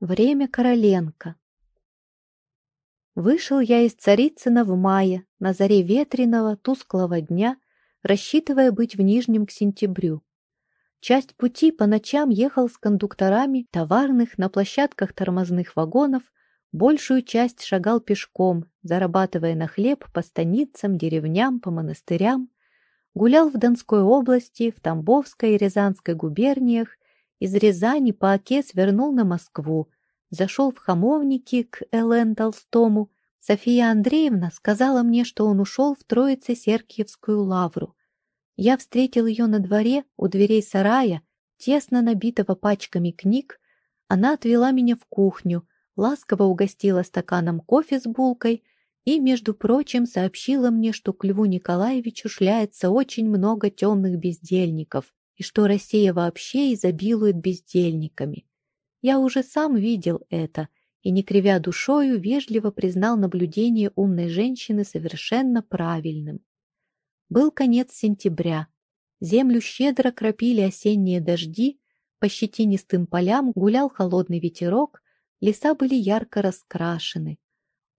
Время Короленко. Вышел я из Царицына в мае, на заре ветреного, тусклого дня, рассчитывая быть в Нижнем к сентябрю. Часть пути по ночам ехал с кондукторами товарных на площадках тормозных вагонов, большую часть шагал пешком, зарабатывая на хлеб по станицам, деревням, по монастырям, гулял в Донской области, в Тамбовской и Рязанской губерниях, из Рязани по Оке свернул на Москву, зашел в Хамовники к Л.Н. Толстому. София Андреевна сказала мне, что он ушел в Троице-Серкиевскую лавру. Я встретил ее на дворе у дверей сарая, тесно набитого пачками книг. Она отвела меня в кухню, ласково угостила стаканом кофе с булкой и, между прочим, сообщила мне, что к Льву Николаевичу шляется очень много темных бездельников, и что Россия вообще изобилует бездельниками. Я уже сам видел это и, не кривя душою, вежливо признал наблюдение умной женщины совершенно правильным. Был конец сентября. Землю щедро кропили осенние дожди, по щетинистым полям гулял холодный ветерок, леса были ярко раскрашены.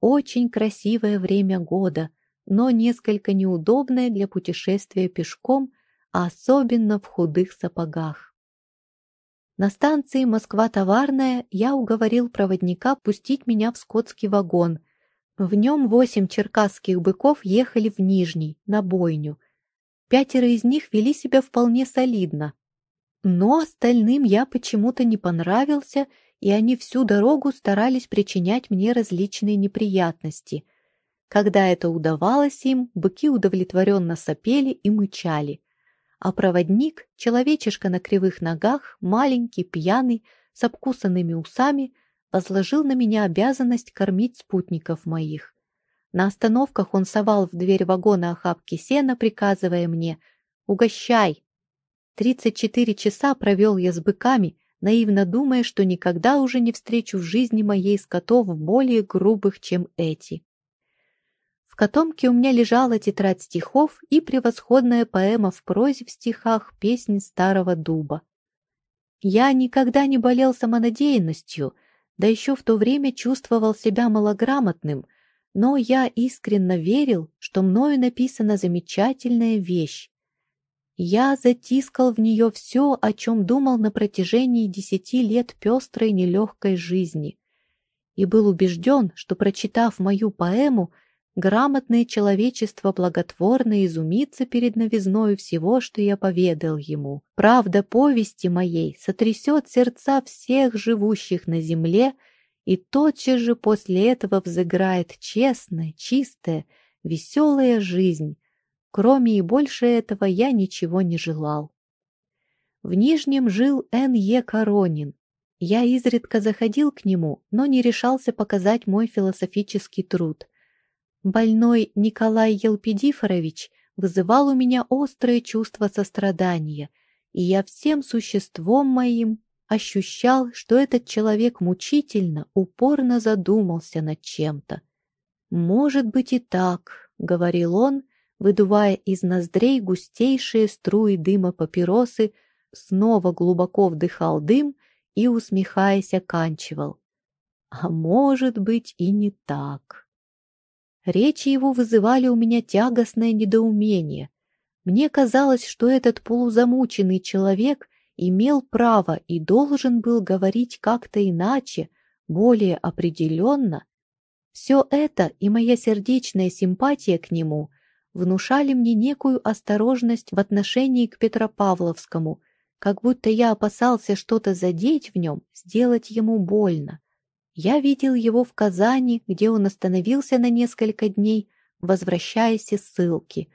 Очень красивое время года, но несколько неудобное для путешествия пешком особенно в худых сапогах. На станции Москва-Товарная я уговорил проводника пустить меня в скотский вагон. В нем восемь черкасских быков ехали в Нижний, на бойню. Пятеро из них вели себя вполне солидно. Но остальным я почему-то не понравился, и они всю дорогу старались причинять мне различные неприятности. Когда это удавалось им, быки удовлетворенно сопели и мычали а проводник, человечишка на кривых ногах, маленький, пьяный, с обкусанными усами, возложил на меня обязанность кормить спутников моих. На остановках он совал в дверь вагона охапки сена, приказывая мне «Угощай!». Тридцать четыре часа провел я с быками, наивно думая, что никогда уже не встречу в жизни моей скотов более грубых, чем эти котомке у меня лежала тетрадь стихов и превосходная поэма в прозе в стихах «Песнь старого дуба». Я никогда не болел самонадеянностью, да еще в то время чувствовал себя малограмотным, но я искренне верил, что мною написана замечательная вещь. Я затискал в нее все, о чем думал на протяжении десяти лет пестрой нелегкой жизни, и был убежден, что, прочитав мою поэму, грамотное человечество благотворно изумится перед новизною всего, что я поведал ему. Правда повести моей сотрясет сердца всех живущих на земле, и тотчас же после этого взыграет честная, чистая, веселая жизнь. Кроме и больше этого я ничего не желал. В Нижнем жил Н.Е. Коронин. Я изредка заходил к нему, но не решался показать мой философический труд — Больной Николай Елпидифорович вызывал у меня острое чувство сострадания, и я всем существом моим ощущал, что этот человек мучительно, упорно задумался над чем-то. «Может быть и так», — говорил он, выдувая из ноздрей густейшие струи дыма папиросы, снова глубоко вдыхал дым и, усмехаясь, оканчивал. «А может быть и не так». Речи его вызывали у меня тягостное недоумение. Мне казалось, что этот полузамученный человек имел право и должен был говорить как-то иначе, более определенно. Все это и моя сердечная симпатия к нему внушали мне некую осторожность в отношении к Петропавловскому, как будто я опасался что-то задеть в нем, сделать ему больно. Я видел его в Казани, где он остановился на несколько дней, возвращаясь из ссылки.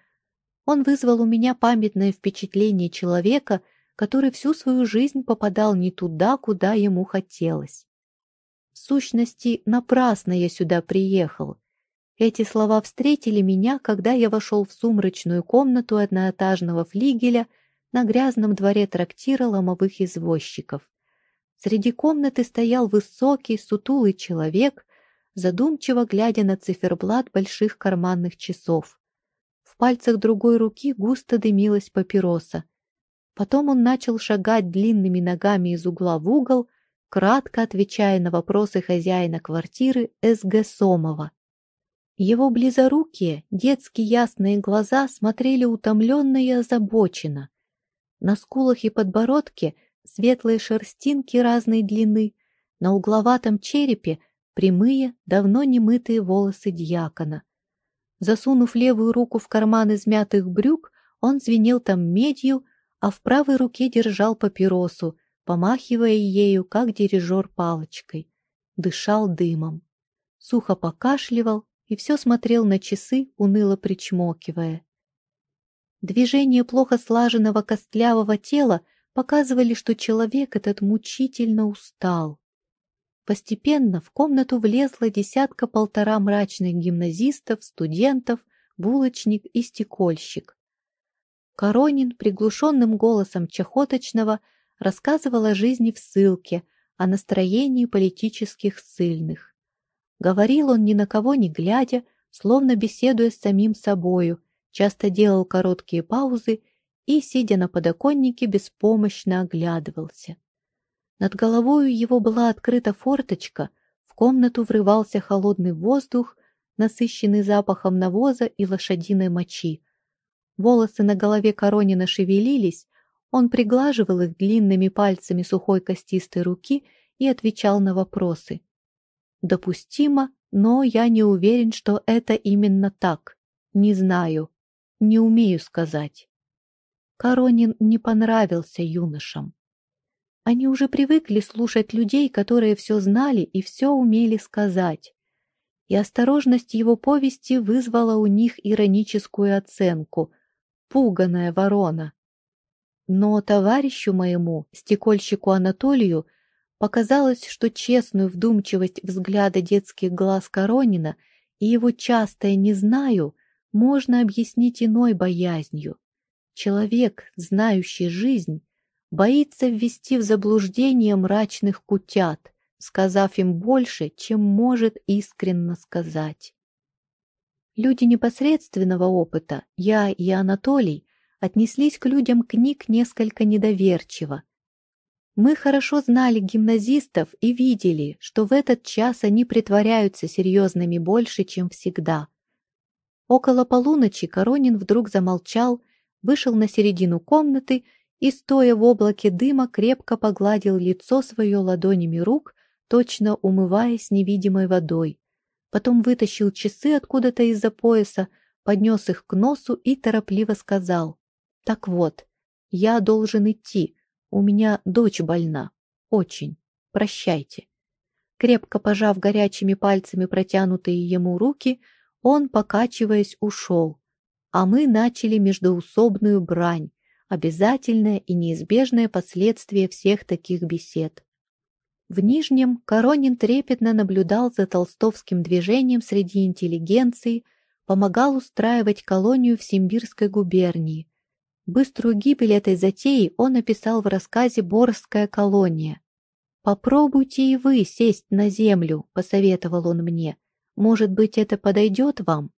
Он вызвал у меня памятное впечатление человека, который всю свою жизнь попадал не туда, куда ему хотелось. В сущности, напрасно я сюда приехал. Эти слова встретили меня, когда я вошел в сумрачную комнату одноэтажного флигеля на грязном дворе трактира ломовых извозчиков. Среди комнаты стоял высокий, сутулый человек, задумчиво глядя на циферблат больших карманных часов. В пальцах другой руки густо дымилась папироса. Потом он начал шагать длинными ногами из угла в угол, кратко отвечая на вопросы хозяина квартиры С.Г. Сомова. Его близорукие, детски ясные глаза смотрели утомленно и озабоченно. На скулах и подбородке светлые шерстинки разной длины, на угловатом черепе прямые, давно немытые волосы дьякона. Засунув левую руку в карман измятых брюк, он звенел там медью, а в правой руке держал папиросу, помахивая ею, как дирижер палочкой. Дышал дымом. Сухо покашливал и все смотрел на часы, уныло причмокивая. Движения плохо слаженного костлявого тела показывали, что человек этот мучительно устал. Постепенно в комнату влезла десятка-полтора мрачных гимназистов, студентов, булочник и стекольщик. Коронин приглушенным голосом Чахоточного рассказывал о жизни в ссылке, о настроении политических ссыльных. Говорил он ни на кого не глядя, словно беседуя с самим собою, часто делал короткие паузы и, сидя на подоконнике, беспомощно оглядывался. Над головою его была открыта форточка, в комнату врывался холодный воздух, насыщенный запахом навоза и лошадиной мочи. Волосы на голове Коронина шевелились, он приглаживал их длинными пальцами сухой костистой руки и отвечал на вопросы. «Допустимо, но я не уверен, что это именно так. Не знаю, не умею сказать». Коронин не понравился юношам. Они уже привыкли слушать людей, которые все знали и все умели сказать. И осторожность его повести вызвала у них ироническую оценку. Пуганая ворона. Но товарищу моему, стекольщику Анатолию, показалось, что честную вдумчивость взгляда детских глаз Коронина и его частое «не знаю» можно объяснить иной боязнью. Человек, знающий жизнь, боится ввести в заблуждение мрачных кутят, сказав им больше, чем может искренно сказать. Люди непосредственного опыта, я и Анатолий, отнеслись к людям книг несколько недоверчиво. Мы хорошо знали гимназистов и видели, что в этот час они притворяются серьезными больше, чем всегда. Около полуночи Коронин вдруг замолчал, вышел на середину комнаты и, стоя в облаке дыма, крепко погладил лицо свое ладонями рук, точно умываясь невидимой водой. Потом вытащил часы откуда-то из-за пояса, поднес их к носу и торопливо сказал. «Так вот, я должен идти. У меня дочь больна. Очень. Прощайте». Крепко пожав горячими пальцами протянутые ему руки, он, покачиваясь, ушел. А мы начали междоусобную брань, обязательное и неизбежное последствие всех таких бесед. В Нижнем Коронин трепетно наблюдал за толстовским движением среди интеллигенции, помогал устраивать колонию в Симбирской губернии. Быструю гибель этой затеи он описал в рассказе «Борская колония». «Попробуйте и вы сесть на землю», — посоветовал он мне. «Может быть, это подойдет вам?»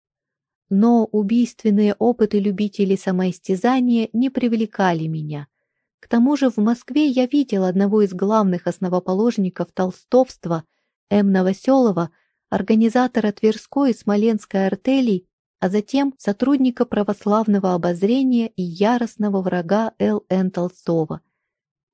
Но убийственные опыты любителей самоистязания не привлекали меня. К тому же в Москве я видел одного из главных основоположников толстовства, М. Новоселова, организатора Тверской и Смоленской артелей, а затем сотрудника православного обозрения и яростного врага Л. Н. Толстого.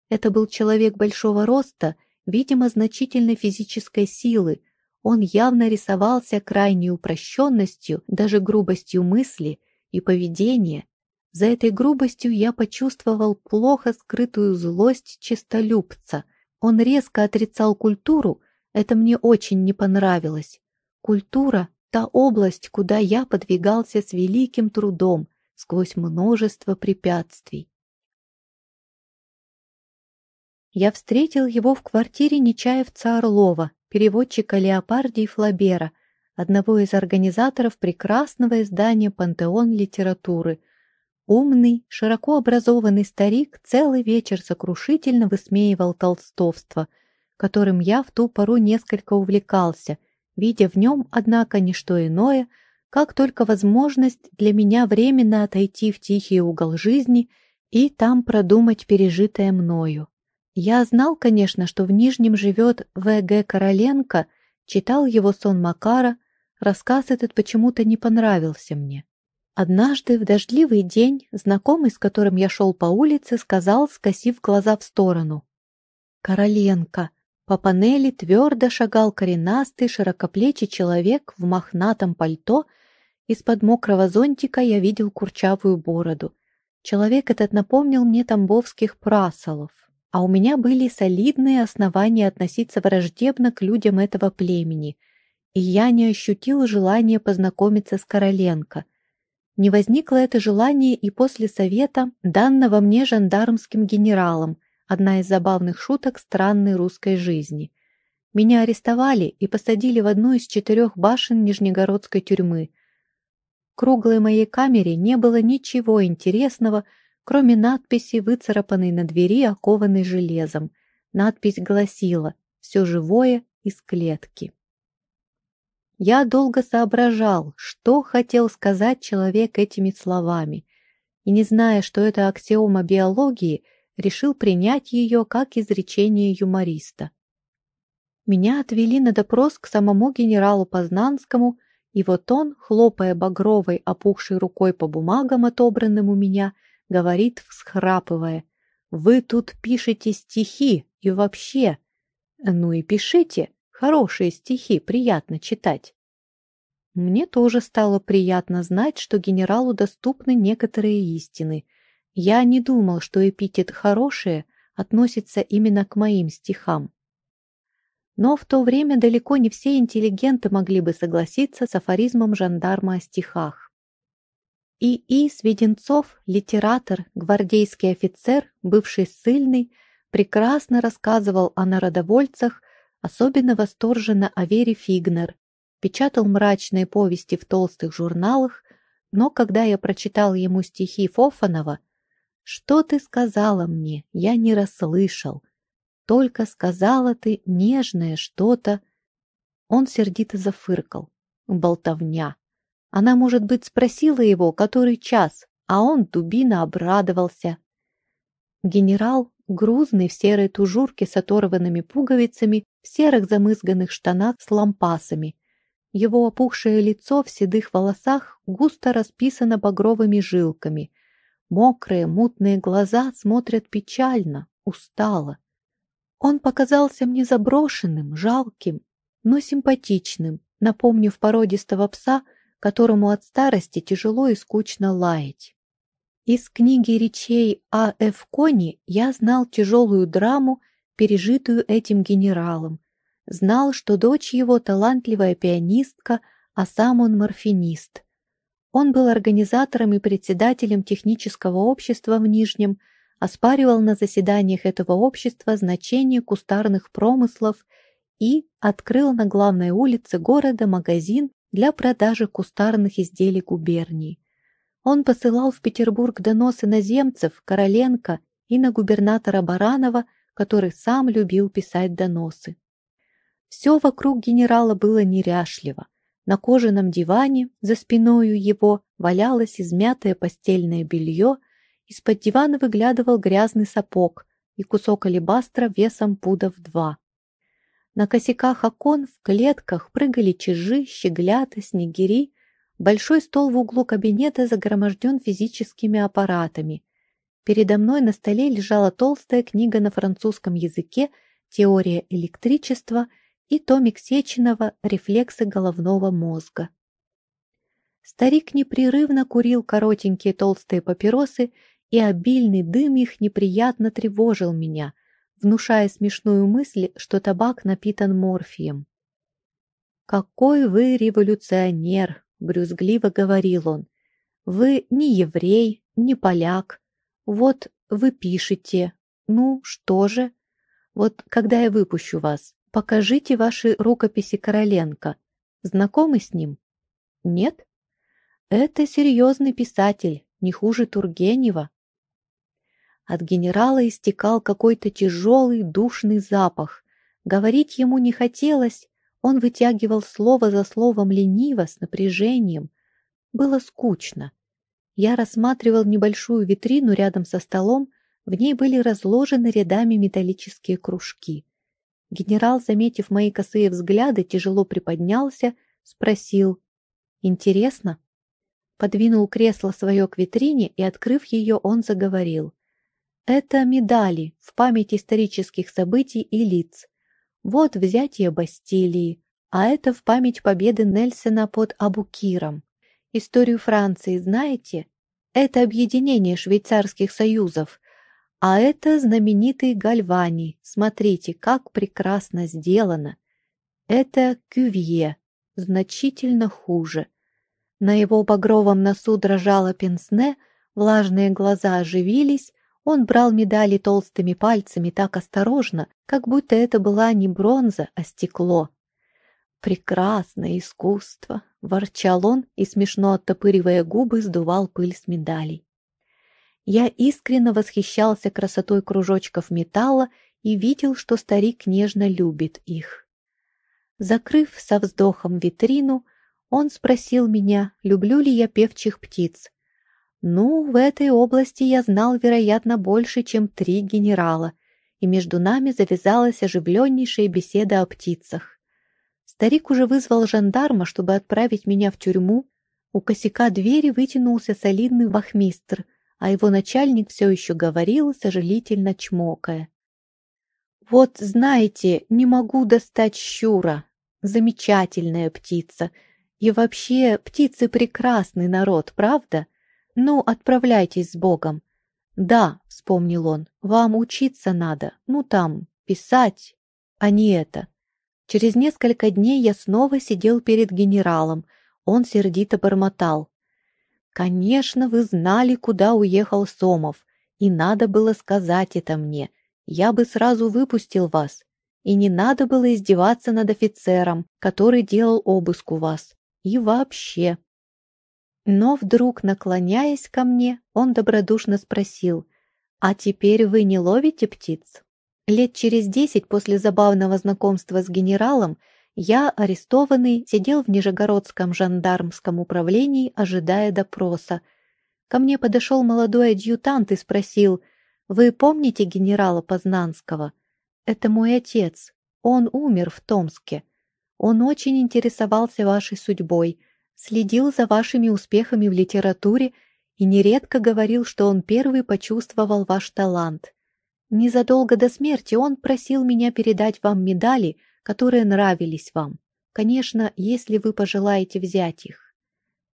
Это был человек большого роста, видимо, значительной физической силы, он явно рисовался крайней упрощенностью, даже грубостью мысли и поведения. За этой грубостью я почувствовал плохо скрытую злость честолюбца. Он резко отрицал культуру, это мне очень не понравилось. Культура — та область, куда я подвигался с великим трудом, сквозь множество препятствий. Я встретил его в квартире Нечаевца Орлова, переводчика Леопардии Флабера, одного из организаторов прекрасного издания «Пантеон литературы». Умный, широко образованный старик целый вечер сокрушительно высмеивал толстовство, которым я в ту пору несколько увлекался, видя в нем, однако, не что иное, как только возможность для меня временно отойти в тихий угол жизни и там продумать пережитое мною. Я знал, конечно, что в Нижнем живет В.Г. Короленко, читал его сон Макара, рассказ этот почему-то не понравился мне. Однажды в дождливый день знакомый, с которым я шел по улице, сказал, скосив глаза в сторону. «Короленко!» По панели твердо шагал коренастый, широкоплечий человек в мохнатом пальто. Из-под мокрого зонтика я видел курчавую бороду. Человек этот напомнил мне тамбовских прасолов, а у меня были солидные основания относиться враждебно к людям этого племени, и я не ощутил желания познакомиться с Короленко. Не возникло это желание и после совета, данного мне жандармским генералом, одна из забавных шуток странной русской жизни. Меня арестовали и посадили в одну из четырех башен Нижнегородской тюрьмы. В круглой моей камере не было ничего интересного, кроме надписи, выцарапанной на двери, окованной железом. Надпись гласила «Все живое из клетки». Я долго соображал, что хотел сказать человек этими словами, и, не зная, что это аксиома биологии, решил принять ее как изречение юмориста. Меня отвели на допрос к самому генералу Познанскому, и вот он, хлопая багровой, опухшей рукой по бумагам, отобранным у меня, говорит, всхрапывая, «Вы тут пишете стихи и вообще...» «Ну и пишите, хорошие стихи, приятно читать». Мне тоже стало приятно знать, что генералу доступны некоторые истины — я не думал, что эпитет «хорошее» относится именно к моим стихам. Но в то время далеко не все интеллигенты могли бы согласиться с афоризмом жандарма о стихах. И И. Сведенцов, литератор, гвардейский офицер, бывший ссыльный, прекрасно рассказывал о народовольцах, особенно восторженно о Вере Фигнер, печатал мрачные повести в толстых журналах, но когда я прочитал ему стихи Фофанова, что ты сказала мне? Я не расслышал. Только сказала ты нежное что-то. Он сердито зафыркал. Болтовня. Она, может быть, спросила его, который час, а он, дубина, обрадовался. Генерал, грузный в серой тужурке с оторванными пуговицами, в серых замызганных штанах с лампасами. Его опухшее лицо в седых волосах густо расписано багровыми жилками, Мокрые, мутные глаза смотрят печально, устало. Он показался мне заброшенным, жалким, но симпатичным, напомнив породистого пса, которому от старости тяжело и скучно лаять. Из книги речей А. Ф. Кони я знал тяжелую драму, пережитую этим генералом. Знал, что дочь его талантливая пианистка, а сам он морфинист. Он был организатором и председателем технического общества в Нижнем, оспаривал на заседаниях этого общества значение кустарных промыслов и открыл на главной улице города магазин для продажи кустарных изделий губерний. Он посылал в Петербург доносы наземцев, Короленко и на губернатора Баранова, который сам любил писать доносы. Все вокруг генерала было неряшливо. На кожаном диване за спиною его валялось измятое постельное белье, из-под дивана выглядывал грязный сапог и кусок алебастра весом пудов два. На косяках окон в клетках прыгали чижи, щеглята, снегири. Большой стол в углу кабинета загроможден физическими аппаратами. Передо мной на столе лежала толстая книга на французском языке «Теория электричества» и томик Сеченова «Рефлексы головного мозга». Старик непрерывно курил коротенькие толстые папиросы, и обильный дым их неприятно тревожил меня, внушая смешную мысль, что табак напитан морфием. «Какой вы революционер!» — брюзгливо говорил он. «Вы не еврей, не поляк. Вот вы пишете. Ну, что же? Вот когда я выпущу вас, Покажите ваши рукописи Короленко. Знакомы с ним? Нет? Это серьезный писатель, не хуже Тургенева. От генерала истекал какой-то тяжелый душный запах. Говорить ему не хотелось, он вытягивал слово за словом лениво, с напряжением. Было скучно. Я рассматривал небольшую витрину рядом со столом, В ней были разложены рядами металлические кружки. Генерал, заметив мои косые взгляды, тяжело приподнялся, спросил «Интересно?» Подвинул кресло свое к витрине, и, открыв ее, он заговорил. «Это медали в память исторических событий и лиц. Вот взятие Бастилии, а это в память победы Нельсона под Абукиром. Историю Франции знаете? Это объединение швейцарских союзов. А это знаменитый Гальвани. Смотрите, как прекрасно сделано. Это Кювье. Значительно хуже. На его багровом носу дрожало пенсне, влажные глаза оживились, он брал медали толстыми пальцами так осторожно, как будто это была не бронза, а стекло. «Прекрасное искусство!» — ворчал он и, смешно оттопыривая губы, сдувал пыль с медалей. Я искренне восхищался красотой кружочков металла и видел, что старик нежно любит их. Закрыв со вздохом витрину, он спросил меня, люблю ли я певчих птиц. Ну, в этой области я знал, вероятно, больше, чем три генерала, и между нами завязалась оживленнейшая беседа о птицах. Старик уже вызвал жандарма, чтобы отправить меня в тюрьму. У косяка двери вытянулся солидный вахмистр, а его начальник все еще говорил, сожалительно чмокая. «Вот, знаете, не могу достать щура. Замечательная птица. И вообще, птицы прекрасный народ, правда? Ну, отправляйтесь с Богом. Да, вспомнил он, вам учиться надо, ну там, писать, а не это. Через несколько дней я снова сидел перед генералом. Он сердито бормотал. «Конечно, вы знали, куда уехал Сомов, и надо было сказать это мне. Я бы сразу выпустил вас. И не надо было издеваться над офицером, который делал обыск у вас. И вообще. Но вдруг, наклоняясь ко мне, он добродушно спросил, «А теперь вы не ловите птиц?» Лет через десять после забавного знакомства с генералом я, арестованный, сидел в Нижегородском жандармском управлении, ожидая допроса. Ко мне подошел молодой адъютант и спросил, «Вы помните генерала Познанского?» «Это мой отец. Он умер в Томске. Он очень интересовался вашей судьбой, следил за вашими успехами в литературе и нередко говорил, что он первый почувствовал ваш талант. Незадолго до смерти он просил меня передать вам медали, которые нравились вам. Конечно, если вы пожелаете взять их.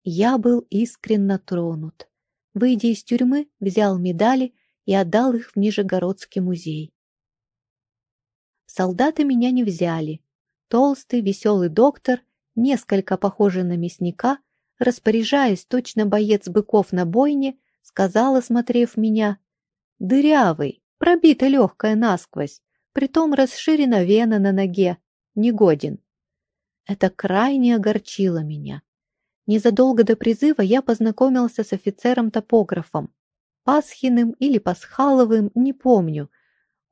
Я был искренне тронут. Выйдя из тюрьмы, взял медали и отдал их в Нижегородский музей. Солдаты меня не взяли, Толстый, веселый доктор, несколько похожий на мясника, распоряжаясь точно боец быков на бойне, сказал, осмотрев меня, «Дырявый, пробита легкая насквозь, притом расширена вена на ноге, негоден». Это крайне огорчило меня. Незадолго до призыва я познакомился с офицером-топографом, Пасхиным или Пасхаловым, не помню,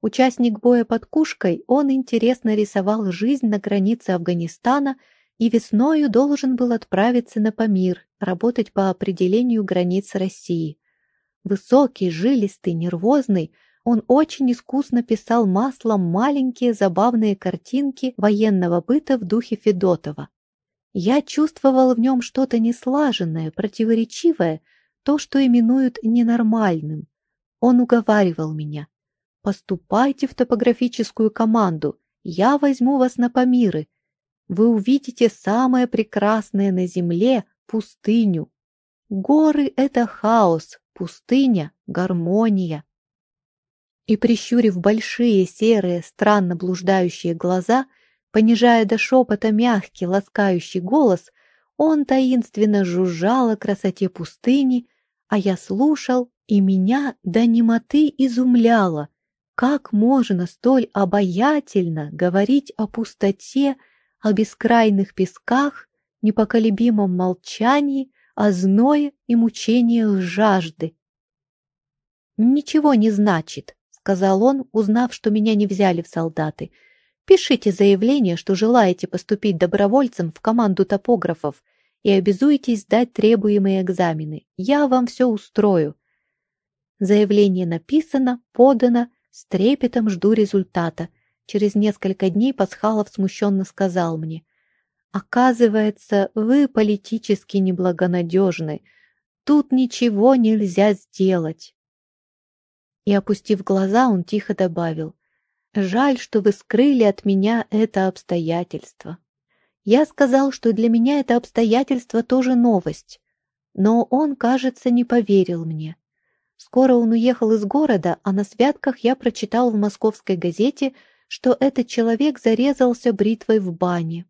Участник боя под Кушкой, он интересно рисовал жизнь на границе Афганистана и весною должен был отправиться на Памир, работать по определению границ России. Высокий, жилистый, нервозный, он очень искусно писал маслом маленькие забавные картинки военного быта в духе Федотова. Я чувствовал в нем что-то неслаженное, противоречивое, то, что именуют ненормальным. Он уговаривал меня. Поступайте в топографическую команду, я возьму вас на Памиры. Вы увидите самое прекрасное на земле — пустыню. Горы — это хаос, пустыня — гармония. И, прищурив большие, серые, странно блуждающие глаза, понижая до шепота мягкий, ласкающий голос, он таинственно жужжал о красоте пустыни, а я слушал, и меня до немоты изумляло — как можно столь обаятельно говорить о пустоте, о бескрайных песках, непоколебимом молчании, о зное и мучениях жажды? «Ничего не значит», — сказал он, узнав, что меня не взяли в солдаты. «Пишите заявление, что желаете поступить добровольцем в команду топографов и обязуетесь сдать требуемые экзамены. Я вам все устрою. Заявление написано, подано, с трепетом жду результата. Через несколько дней Пасхалов смущенно сказал мне. «Оказывается, вы политически неблагонадежны. Тут ничего нельзя сделать». И, опустив глаза, он тихо добавил. «Жаль, что вы скрыли от меня это обстоятельство». Я сказал, что для меня это обстоятельство тоже новость. Но он, кажется, не поверил мне. Скоро он уехал из города, а на святках я прочитал в московской газете, что этот человек зарезался бритвой в бане.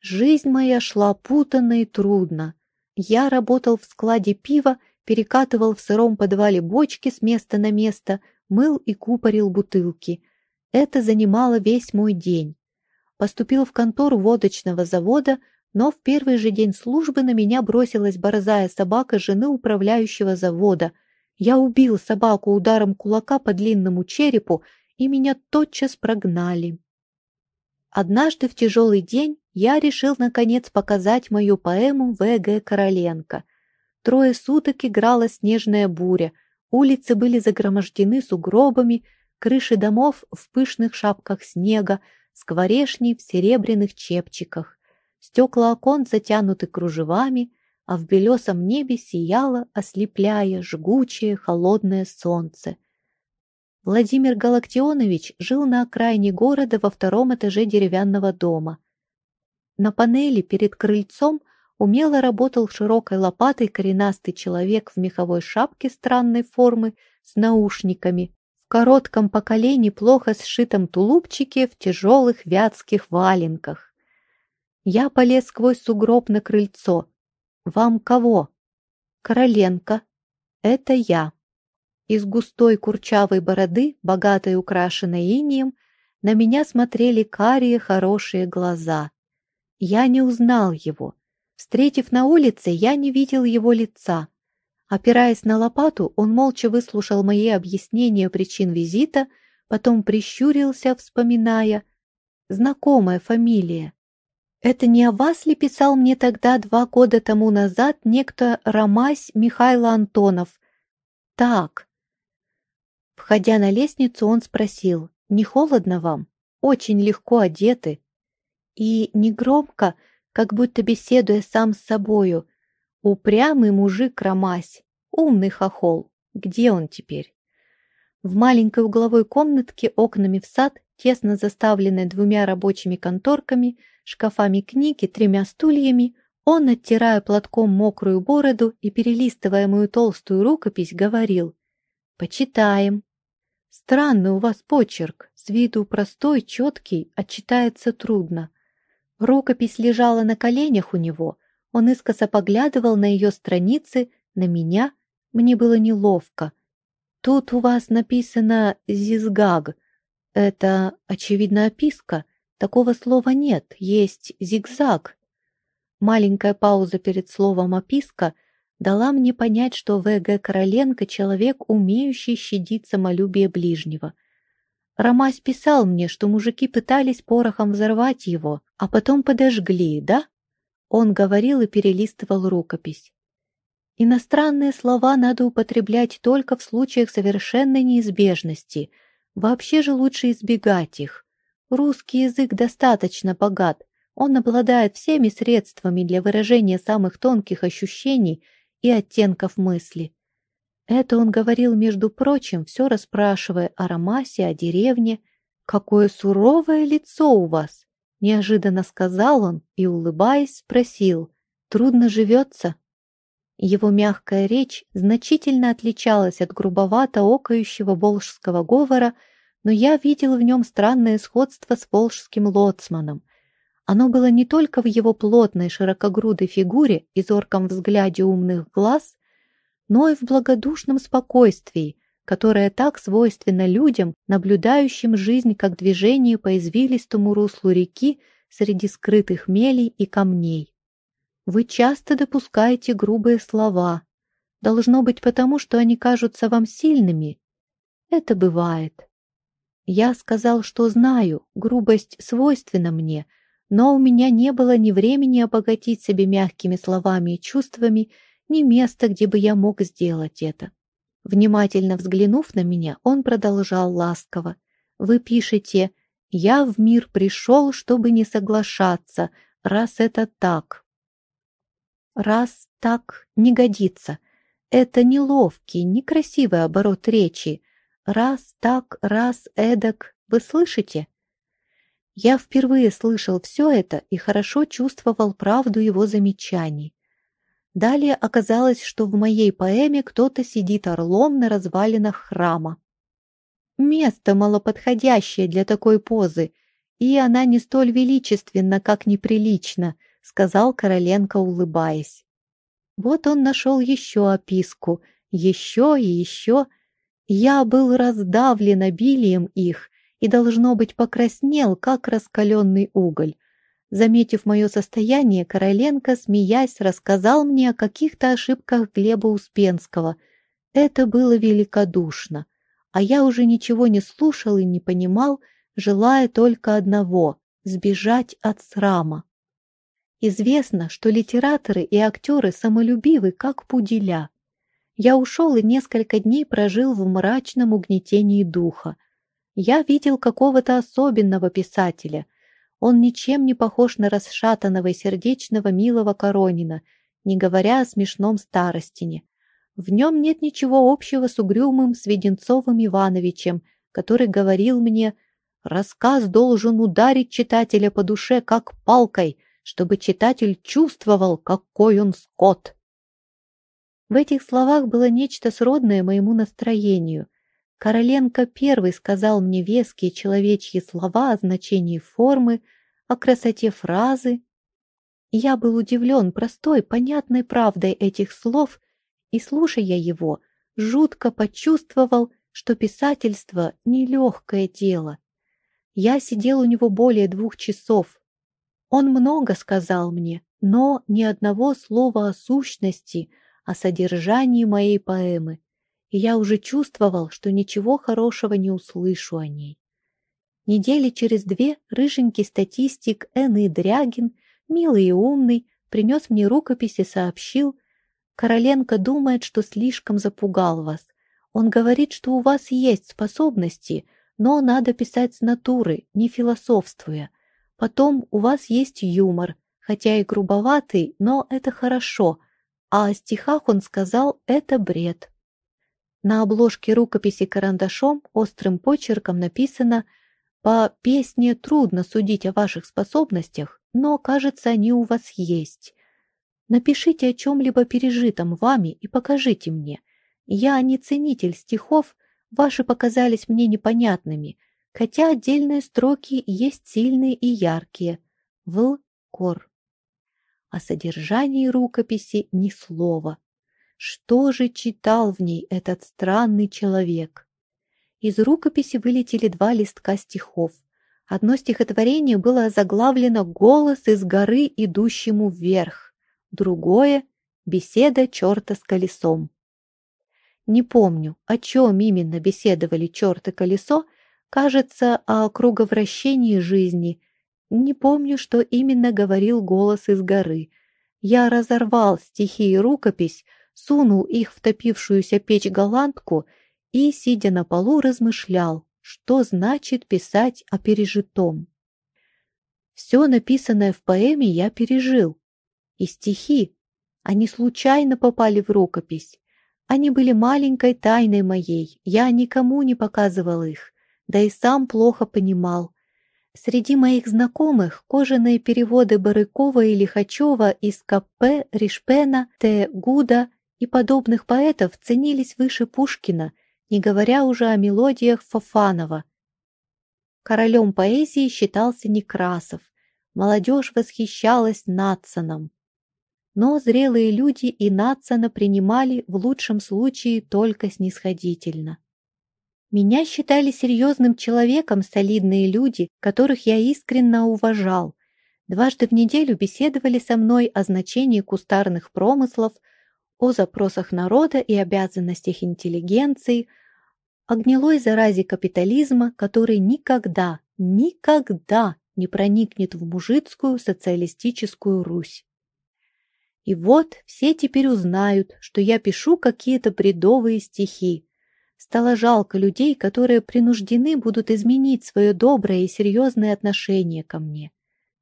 Жизнь моя шла путанно и трудно. Я работал в складе пива, перекатывал в сыром подвале бочки с места на место, мыл и купорил бутылки. Это занимало весь мой день. Поступил в контору водочного завода, но в первый же день службы на меня бросилась борзая собака жены управляющего завода. Я убил собаку ударом кулака по длинному черепу, и меня тотчас прогнали. Однажды в тяжелый день я решил наконец показать мою поэму В.Г. Короленко. Трое суток играла снежная буря, улицы были загромождены сугробами, крыши домов в пышных шапках снега, скворешни в серебряных чепчиках. Стекла окон затянуты кружевами, а в белесом небе сияло, ослепляя, жгучее, холодное солнце. Владимир Галактионович жил на окраине города во втором этаже деревянного дома. На панели перед крыльцом умело работал широкой лопатой коренастый человек в меховой шапке странной формы с наушниками, в коротком по колени плохо сшитом тулупчике в тяжелых вятских валенках. Я полез сквозь сугроб на крыльцо. «Вам кого?» «Короленко. Это я». Из густой курчавой бороды, богатой украшенной инием, на меня смотрели карие хорошие глаза. Я не узнал его. Встретив на улице, я не видел его лица. Опираясь на лопату, он молча выслушал мои объяснения причин визита, потом прищурился, вспоминая. Знакомая фамилия. Это не о вас ли писал мне тогда два года тому назад некто Ромась Михайло Антонов? Так. Входя на лестницу, он спросил, не холодно вам? Очень легко одеты. И негромко, как будто беседуя сам с собою, упрямый мужик Ромась, умный хохол. Где он теперь? В маленькой угловой комнатке окнами в сад, тесно заставленной двумя рабочими конторками, шкафами книги, тремя стульями, он, оттирая платком мокрую бороду и перелистывая мою толстую рукопись, говорил «Почитаем». «Странный у вас почерк, с виду простой, четкий, отчитается трудно». Рукопись лежала на коленях у него, он искоса поглядывал на ее страницы, на меня, мне было неловко. «Тут у вас написано «зизгаг». Это, очевидно, описка. Такого слова нет, есть зигзаг. Маленькая пауза перед словом «описка» дала мне понять, что В.Г. Короленко — человек, умеющий щадить самолюбие ближнего. Ромась писал мне, что мужики пытались порохом взорвать его, а потом подожгли, да? Он говорил и перелистывал рукопись. Иностранные слова надо употреблять только в случаях совершенной неизбежности. Вообще же лучше избегать их. Русский язык достаточно богат, он обладает всеми средствами для выражения самых тонких ощущений и оттенков мысли. Это он говорил, между прочим, все расспрашивая о Ромасе, о деревне. «Какое суровое лицо у вас!» — неожиданно сказал он и, улыбаясь, спросил. «Трудно живется?» Его мягкая речь значительно отличалась от грубовато окающего волжского говора, но я видел в нем странное сходство с волжским лоцманом. Оно было не только в его плотной широкогрудой фигуре и зорком взгляде умных глаз, но и в благодушном спокойствии, которое так свойственно людям, наблюдающим жизнь как движение по извилистому руслу реки среди скрытых мелей и камней. Вы часто допускаете грубые слова. Должно быть потому, что они кажутся вам сильными. Это бывает. Я сказал, что знаю, грубость свойственна мне, но у меня не было ни времени обогатить себе мягкими словами и чувствами, ни места, где бы я мог сделать это. Внимательно взглянув на меня, он продолжал ласково. «Вы пишете, я в мир пришел, чтобы не соглашаться, раз это так». «Раз так не годится. Это неловкий, некрасивый оборот речи. Раз так, раз эдак. Вы слышите?» Я впервые слышал все это и хорошо чувствовал правду его замечаний. Далее оказалось, что в моей поэме кто-то сидит орлом на развалинах храма. Место малоподходящее для такой позы, и она не столь величественна, как неприлично, сказал Короленко, улыбаясь. Вот он нашел еще описку, еще и еще. Я был раздавлен обилием их и, должно быть, покраснел, как раскаленный уголь. Заметив мое состояние, Короленко, смеясь, рассказал мне о каких-то ошибках Глеба Успенского. Это было великодушно, а я уже ничего не слушал и не понимал, желая только одного — сбежать от срама. Известно, что литераторы и актеры самолюбивы, как пуделя. Я ушел и несколько дней прожил в мрачном угнетении духа. Я видел какого-то особенного писателя, он ничем не похож на расшатанного и сердечного милого Коронина, не говоря о смешном старостине. В нем нет ничего общего с угрюмым Сведенцовым Ивановичем, который говорил мне «Рассказ должен ударить читателя по душе, как палкой, чтобы читатель чувствовал, какой он скот». В этих словах было нечто сродное моему настроению. Короленко первый сказал мне веские человечьи слова о значении формы, о красоте фразы. Я был удивлен простой, понятной правдой этих слов и, слушая его, жутко почувствовал, что писательство — нелегкое дело. Я сидел у него более двух часов. Он много сказал мне, но ни одного слова о сущности, о содержании моей поэмы и я уже чувствовал, что ничего хорошего не услышу о ней. Недели через две рыженький статистик Энны Дрягин, милый и умный, принес мне рукопись и сообщил, «Короленко думает, что слишком запугал вас. Он говорит, что у вас есть способности, но надо писать с натуры, не философствуя. Потом у вас есть юмор, хотя и грубоватый, но это хорошо, а о стихах он сказал «это бред». На обложке рукописи карандашом острым почерком написано «По песне трудно судить о ваших способностях, но, кажется, они у вас есть. Напишите о чем-либо пережитом вами и покажите мне. Я не ценитель стихов, ваши показались мне непонятными, хотя отдельные строки есть сильные и яркие. В. Кор. О содержании рукописи ни слова. Что же читал в ней этот странный человек? Из рукописи вылетели два листка стихов. Одно стихотворение было заглавлено «Голос из горы, идущему вверх», другое — «Беседа черта с колесом». Не помню, о чем именно беседовали черт и колесо, кажется, о круговращении жизни. Не помню, что именно говорил голос из горы. Я разорвал стихи и рукопись, сунул их в топившуюся печь голландку и, сидя на полу, размышлял, что значит писать о пережитом. Все написанное в поэме я пережил. И стихи, они случайно попали в рукопись. Они были маленькой тайной моей, я никому не показывал их, да и сам плохо понимал. Среди моих знакомых кожаные переводы Барыкова и Лихачева из К.П., Ришпена, Т. Гуда и подобных поэтов ценились выше Пушкина, не говоря уже о мелодиях Фофанова. Королем поэзии считался Некрасов, молодежь восхищалась Натсоном. Но зрелые люди и Натсона принимали в лучшем случае только снисходительно. Меня считали серьезным человеком солидные люди, которых я искренне уважал. Дважды в неделю беседовали со мной о значении кустарных промыслов, о запросах народа и обязанностях интеллигенции, о гнилой заразе капитализма, который никогда, никогда не проникнет в мужицкую социалистическую Русь. И вот все теперь узнают, что я пишу какие-то бредовые стихи. Стало жалко людей, которые принуждены будут изменить свое доброе и серьезное отношение ко мне.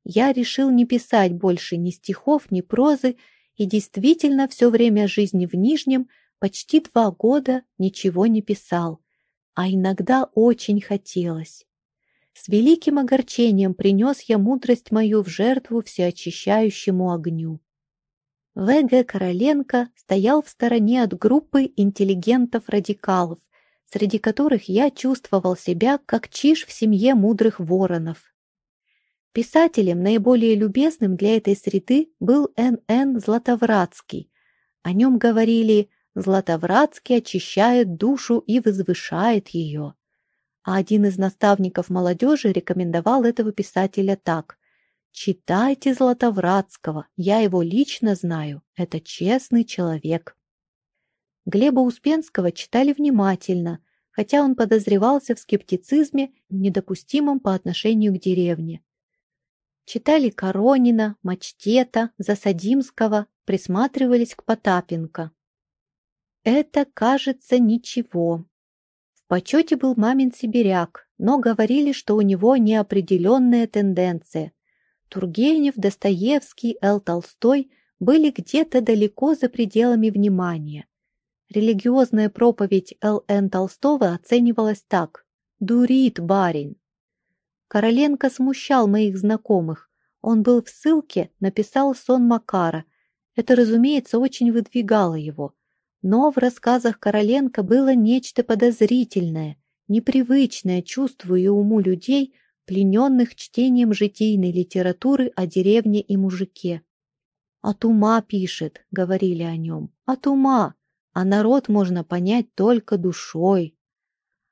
Я решил не писать больше ни стихов, ни прозы, и действительно все время жизни в Нижнем почти два года ничего не писал, а иногда очень хотелось. С великим огорчением принес я мудрость мою в жертву всеочищающему огню. В.Г. Короленко стоял в стороне от группы интеллигентов-радикалов, среди которых я чувствовал себя как чиж в семье мудрых воронов. Писателем, наиболее любезным для этой среды, был Н.Н. Златовратский. О нем говорили «Златовратский очищает душу и возвышает ее». А один из наставников молодежи рекомендовал этого писателя так Читайте Златовратского, я его лично знаю, это честный человек. Глеба Успенского читали внимательно, хотя он подозревался в скептицизме, недопустимом по отношению к деревне. Читали Коронина, Мачтета, Засадимского, присматривались к Потапенко. Это, кажется, ничего. В почете был мамин сибиряк, но говорили, что у него неопределенная тенденция. Тургенев, Достоевский, Л. Толстой были где-то далеко за пределами внимания. Религиозная проповедь Л. Н. Толстого оценивалась так «Дурит барин». Короленко смущал моих знакомых. Он был в ссылке, написал сон Макара. Это, разумеется, очень выдвигало его. Но в рассказах Короленко было нечто подозрительное, непривычное чувству и уму людей, плененных чтением житийной литературы о деревне и мужике. «От ума пишет», — говорили о нем, — «от ума, а народ можно понять только душой».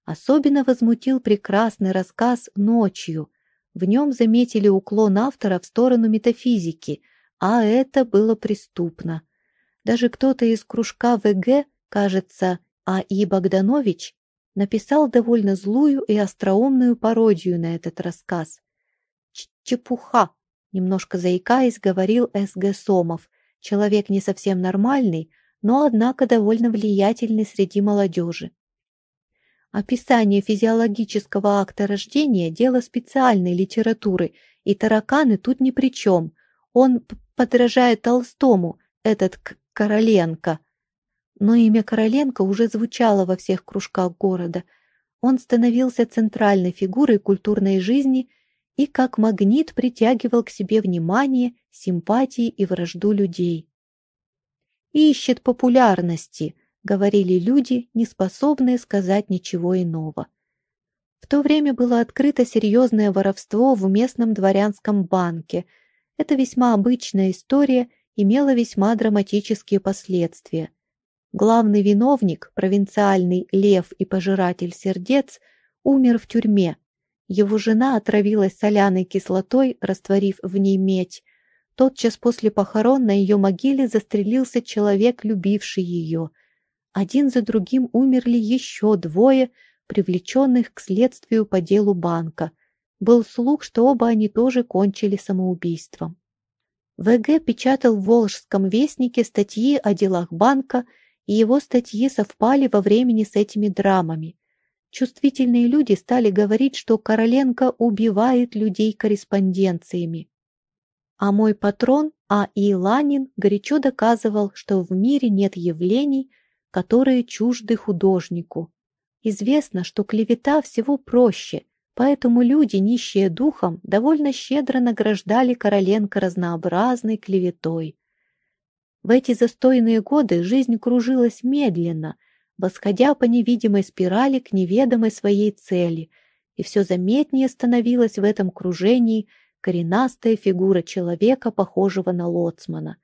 Особенно возмутил прекрасный рассказ «Ночью». В нем заметили уклон автора в сторону метафизики, а это было преступно. Даже кто-то из кружка ВГ, кажется, А.И. Богданович, написал довольно злую и остроумную пародию на этот рассказ. «Чепуха!» — немножко заикаясь, говорил С.Г. Сомов, человек не совсем нормальный, но, однако, довольно влиятельный среди молодежи. Описание физиологического акта рождения – дело специальной литературы, и тараканы тут ни при чем. Он подражает Толстому, этот Короленко, но имя Короленко уже звучало во всех кружках города. Он становился центральной фигурой культурной жизни и как магнит притягивал к себе внимание, симпатии и вражду людей. «Ищет популярности», — говорили люди, не способные сказать ничего иного. В то время было открыто серьезное воровство в местном дворянском банке. Это весьма обычная история имела весьма драматические последствия. Главный виновник, провинциальный лев и пожиратель сердец, умер в тюрьме. Его жена отравилась соляной кислотой, растворив в ней медь. Тотчас после похорон на ее могиле застрелился человек, любивший ее. Один за другим умерли еще двое, привлеченных к следствию по делу банка. Был слух, что оба они тоже кончили самоубийством. ВГ печатал в Волжском вестнике статьи о делах банка и его статьи совпали во времени с этими драмами. Чувствительные люди стали говорить, что Короленко убивает людей корреспонденциями. А мой патрон А. И. Ланин горячо доказывал, что в мире нет явлений, которые чужды художнику. Известно, что клевета всего проще, поэтому люди, нищие духом, довольно щедро награждали Короленко разнообразной клеветой. В эти застойные годы жизнь кружилась медленно, восходя по невидимой спирали к неведомой своей цели, и все заметнее становилась в этом кружении коренастая фигура человека, похожего на лоцмана.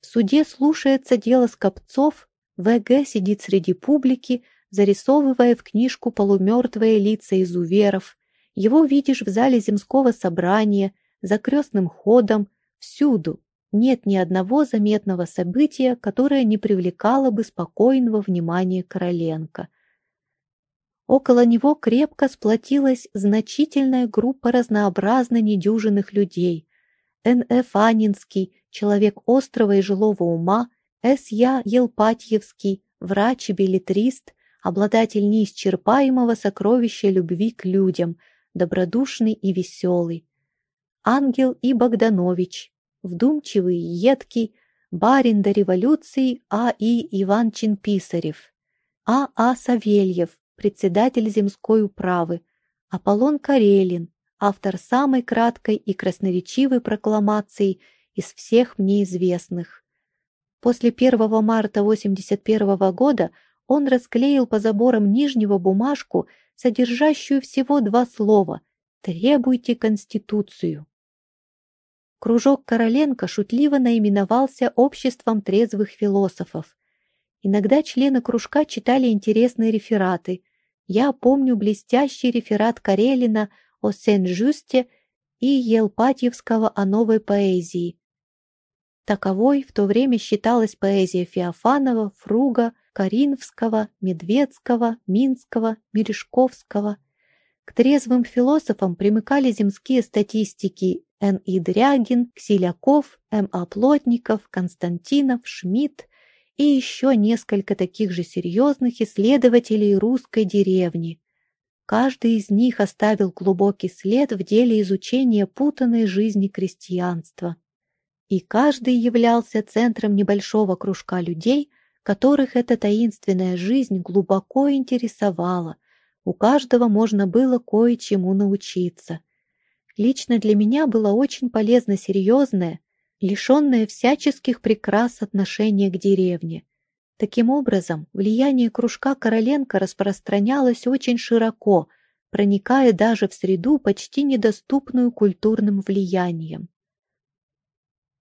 В суде слушается дело Скопцов, ВГ сидит среди публики, зарисовывая в книжку полумертвые лица изуверов. Его видишь в зале земского собрания, за крестным ходом, всюду, нет ни одного заметного события, которое не привлекало бы спокойного внимания Короленко. Около него крепко сплотилась значительная группа разнообразно недюжинных людей. Н.Ф. Анинский, человек острого и жилого ума, С.Я. Елпатьевский, врач и билетрист, обладатель неисчерпаемого сокровища любви к людям, добродушный и веселый. Ангел и Богданович, вдумчивый и едкий, барин до революции А.И. Иванчин-Писарев, А.А. Савельев, председатель земской управы, Аполлон Карелин, автор самой краткой и красноречивой прокламации из всех мне известных. После 1 марта 81 года он расклеил по заборам Нижнего бумажку, содержащую всего два слова «Требуйте Конституцию». Кружок Короленко шутливо наименовался Обществом трезвых философов. Иногда члены кружка читали интересные рефераты. Я помню блестящий реферат Карелина о Сен-Жюсте и Елпатьевского о новой поэзии. Таковой в то время считалась поэзия Феофанова, Фруга, Каринского, Медведского, Минского, Мережковского. К трезвым философам примыкали земские статистики Н. И. Дрягин, Ксиляков, М. А. Плотников, Константинов, Шмидт и еще несколько таких же серьезных исследователей русской деревни. Каждый из них оставил глубокий след в деле изучения путанной жизни крестьянства. И каждый являлся центром небольшого кружка людей, которых эта таинственная жизнь глубоко интересовала. У каждого можно было кое-чему научиться. Лично для меня было очень полезно серьезное, лишенное всяческих прикрас отношение к деревне. Таким образом, влияние кружка Короленко распространялось очень широко, проникая даже в среду, почти недоступную культурным влиянием.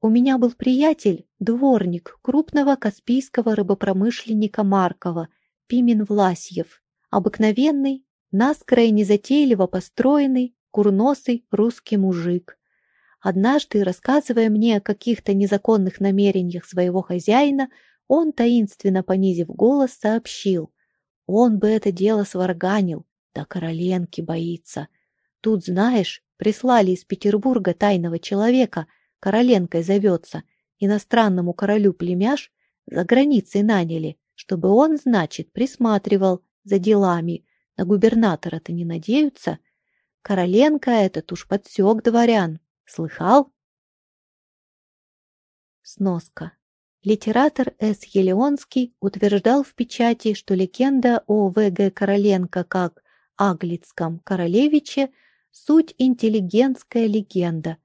У меня был приятель, дворник крупного каспийского рыбопромышленника Маркова, Пимен Власьев, обыкновенный, наскоро и незатейливо построенный, курносый русский мужик. Однажды, рассказывая мне о каких-то незаконных намерениях своего хозяина, он, таинственно понизив голос, сообщил. Он бы это дело сварганил, да Короленки боится. Тут, знаешь, прислали из Петербурга тайного человека, Короленкой зовется, иностранному королю племяш, за границей наняли, чтобы он, значит, присматривал за делами. На губернатора-то не надеются. Короленко этот уж подсек дворян. Слыхал? Сноска. Литератор С. Елеонский утверждал в печати, что легенда о В.Г. Короленко как Аглицком королевиче – суть интеллигентская легенда.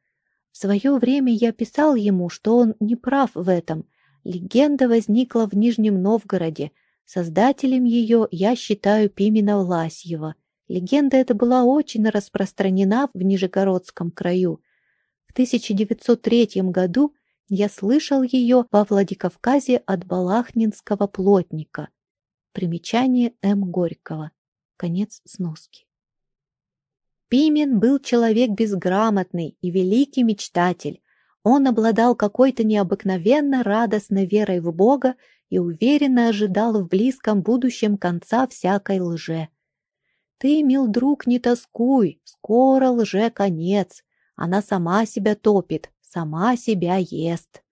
В свое время я писал ему, что он не прав в этом. Легенда возникла в Нижнем Новгороде. Создателем ее я считаю Пимена Власьева. Легенда эта была очень распространена в Нижегородском краю. В 1903 году я слышал ее во Владикавказе от балахнинского плотника. Примечание М. Горького. Конец сноски. Пимен был человек безграмотный и великий мечтатель. Он обладал какой-то необыкновенно радостной верой в Бога и уверенно ожидал в близком будущем конца всякой лже. «Ты, мил друг, не тоскуй, скоро лже конец. Она сама себя топит, сама себя ест.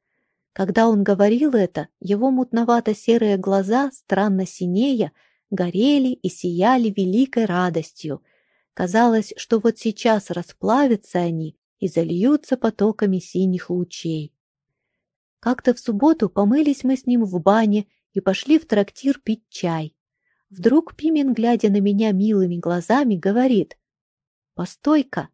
Когда он говорил это, его мутновато-серые глаза, странно синея, горели и сияли великой радостью. Казалось, что вот сейчас расплавятся они и зальются потоками синих лучей. Как-то в субботу помылись мы с ним в бане и пошли в трактир пить чай. Вдруг Пимен, глядя на меня милыми глазами, говорит «Постой-ка,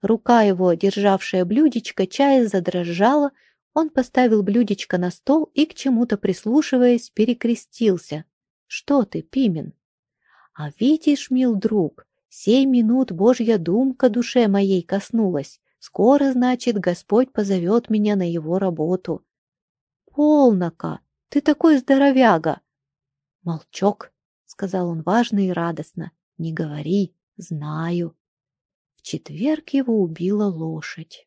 Рука его, державшая блюдечко чая, задрожала, он поставил блюдечко на стол и, к чему-то прислушиваясь, перекрестился. «Что ты, Пимен?» «А видишь, мил друг, сей минут Божья думка душе моей коснулась. Скоро, значит, Господь позовет меня на его работу». «Полнока! Ты такой здоровяга!» «Молчок!» — сказал он важно и радостно. «Не говори, знаю». В четверг его убила лошадь.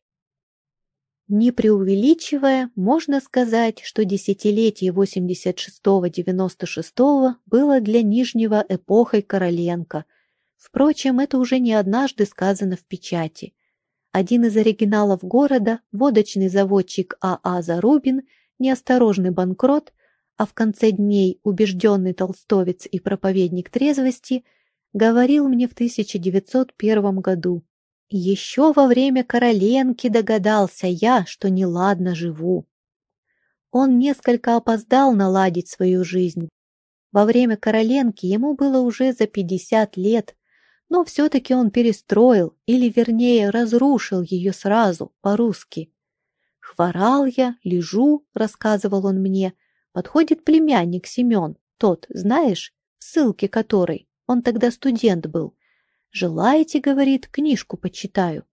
Не преувеличивая, можно сказать, что десятилетие 86-96 было для Нижнего эпохой Короленко. Впрочем, это уже не однажды сказано в печати. Один из оригиналов города, водочный заводчик А.А. Зарубин, неосторожный банкрот, а в конце дней убежденный толстовец и проповедник трезвости, говорил мне в 1901 году. Еще во время Короленки догадался я, что неладно живу. Он несколько опоздал наладить свою жизнь. Во время Короленки ему было уже за 50 лет, но все-таки он перестроил, или вернее разрушил ее сразу, по-русски. «Хворал я, лежу», — рассказывал он мне, — подходит племянник Семен, тот, знаешь, в ссылке которой, он тогда студент был. «Желаете, — говорит, — книжку почитаю».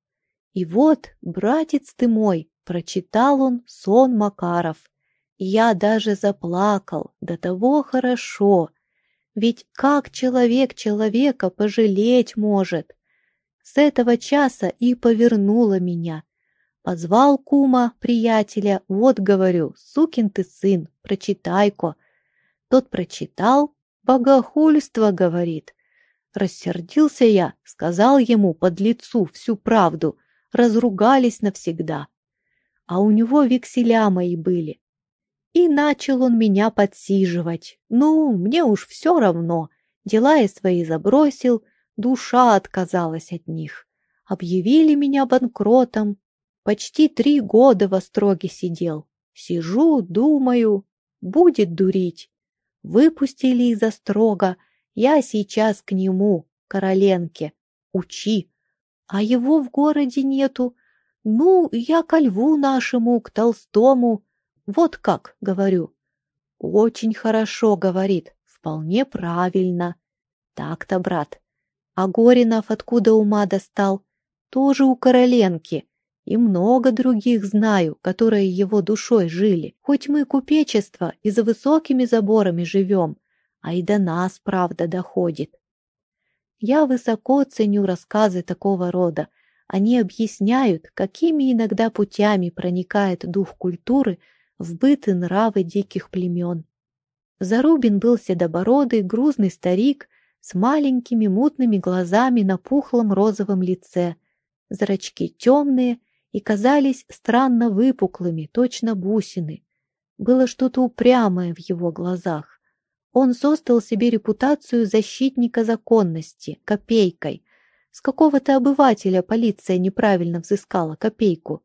И вот, братец ты мой, прочитал он сон Макаров. я даже заплакал, до того хорошо, ведь как человек человека пожалеть может? С этого часа и повернуло меня. Позвал кума, приятеля, вот, говорю, сукин ты сын, прочитай-ка. Тот прочитал, богохульство, говорит. Рассердился я, сказал ему под лицу всю правду, разругались навсегда. А у него векселя мои были, и начал он меня подсиживать. Ну, мне уж все равно. Дела я свои забросил, душа отказалась от них. Объявили меня банкротом. Почти три года в остроге сидел. Сижу, думаю, будет дурить. Выпустили из острога. Я сейчас к нему, Короленке. Учи. А его в городе нету. Ну, я ко льву нашему, к Толстому. Вот как, говорю. Очень хорошо, говорит, вполне правильно. Так-то, брат. А Горинов откуда ума достал? Тоже у Короленки. И много других знаю, которые его душой жили. Хоть мы купечество и за высокими заборами живем, а и до нас правда доходит. Я высоко ценю рассказы такого рода. Они объясняют, какими иногда путями проникает дух культуры в быт и нравы диких племен. Зарубин был седобородый, грузный старик с маленькими мутными глазами на пухлом розовом лице. Зрачки темные и казались странно выпуклыми, точно бусины. Было что-то упрямое в его глазах. Он создал себе репутацию защитника законности, копейкой. С какого-то обывателя полиция неправильно взыскала копейку.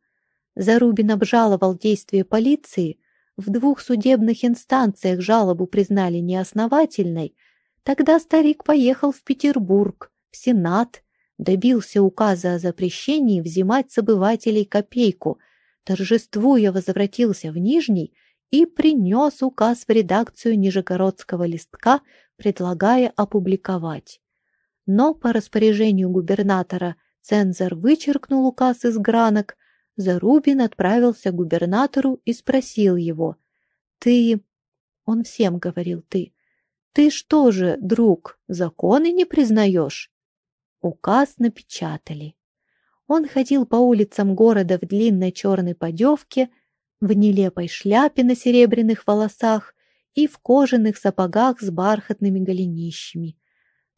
Зарубин обжаловал действия полиции, в двух судебных инстанциях жалобу признали неосновательной, тогда старик поехал в Петербург, в Сенат, добился указа о запрещении взимать с обывателей копейку, торжествуя возвратился в Нижний и принес указ в редакцию Нижегородского листка, предлагая опубликовать. Но по распоряжению губернатора цензор вычеркнул указ из гранок, Зарубин отправился к губернатору и спросил его. «Ты...» Он всем говорил «ты». «Ты что же, друг, законы не признаешь?» Указ напечатали. Он ходил по улицам города в длинной черной подевке, в нелепой шляпе на серебряных волосах и в кожаных сапогах с бархатными голенищами.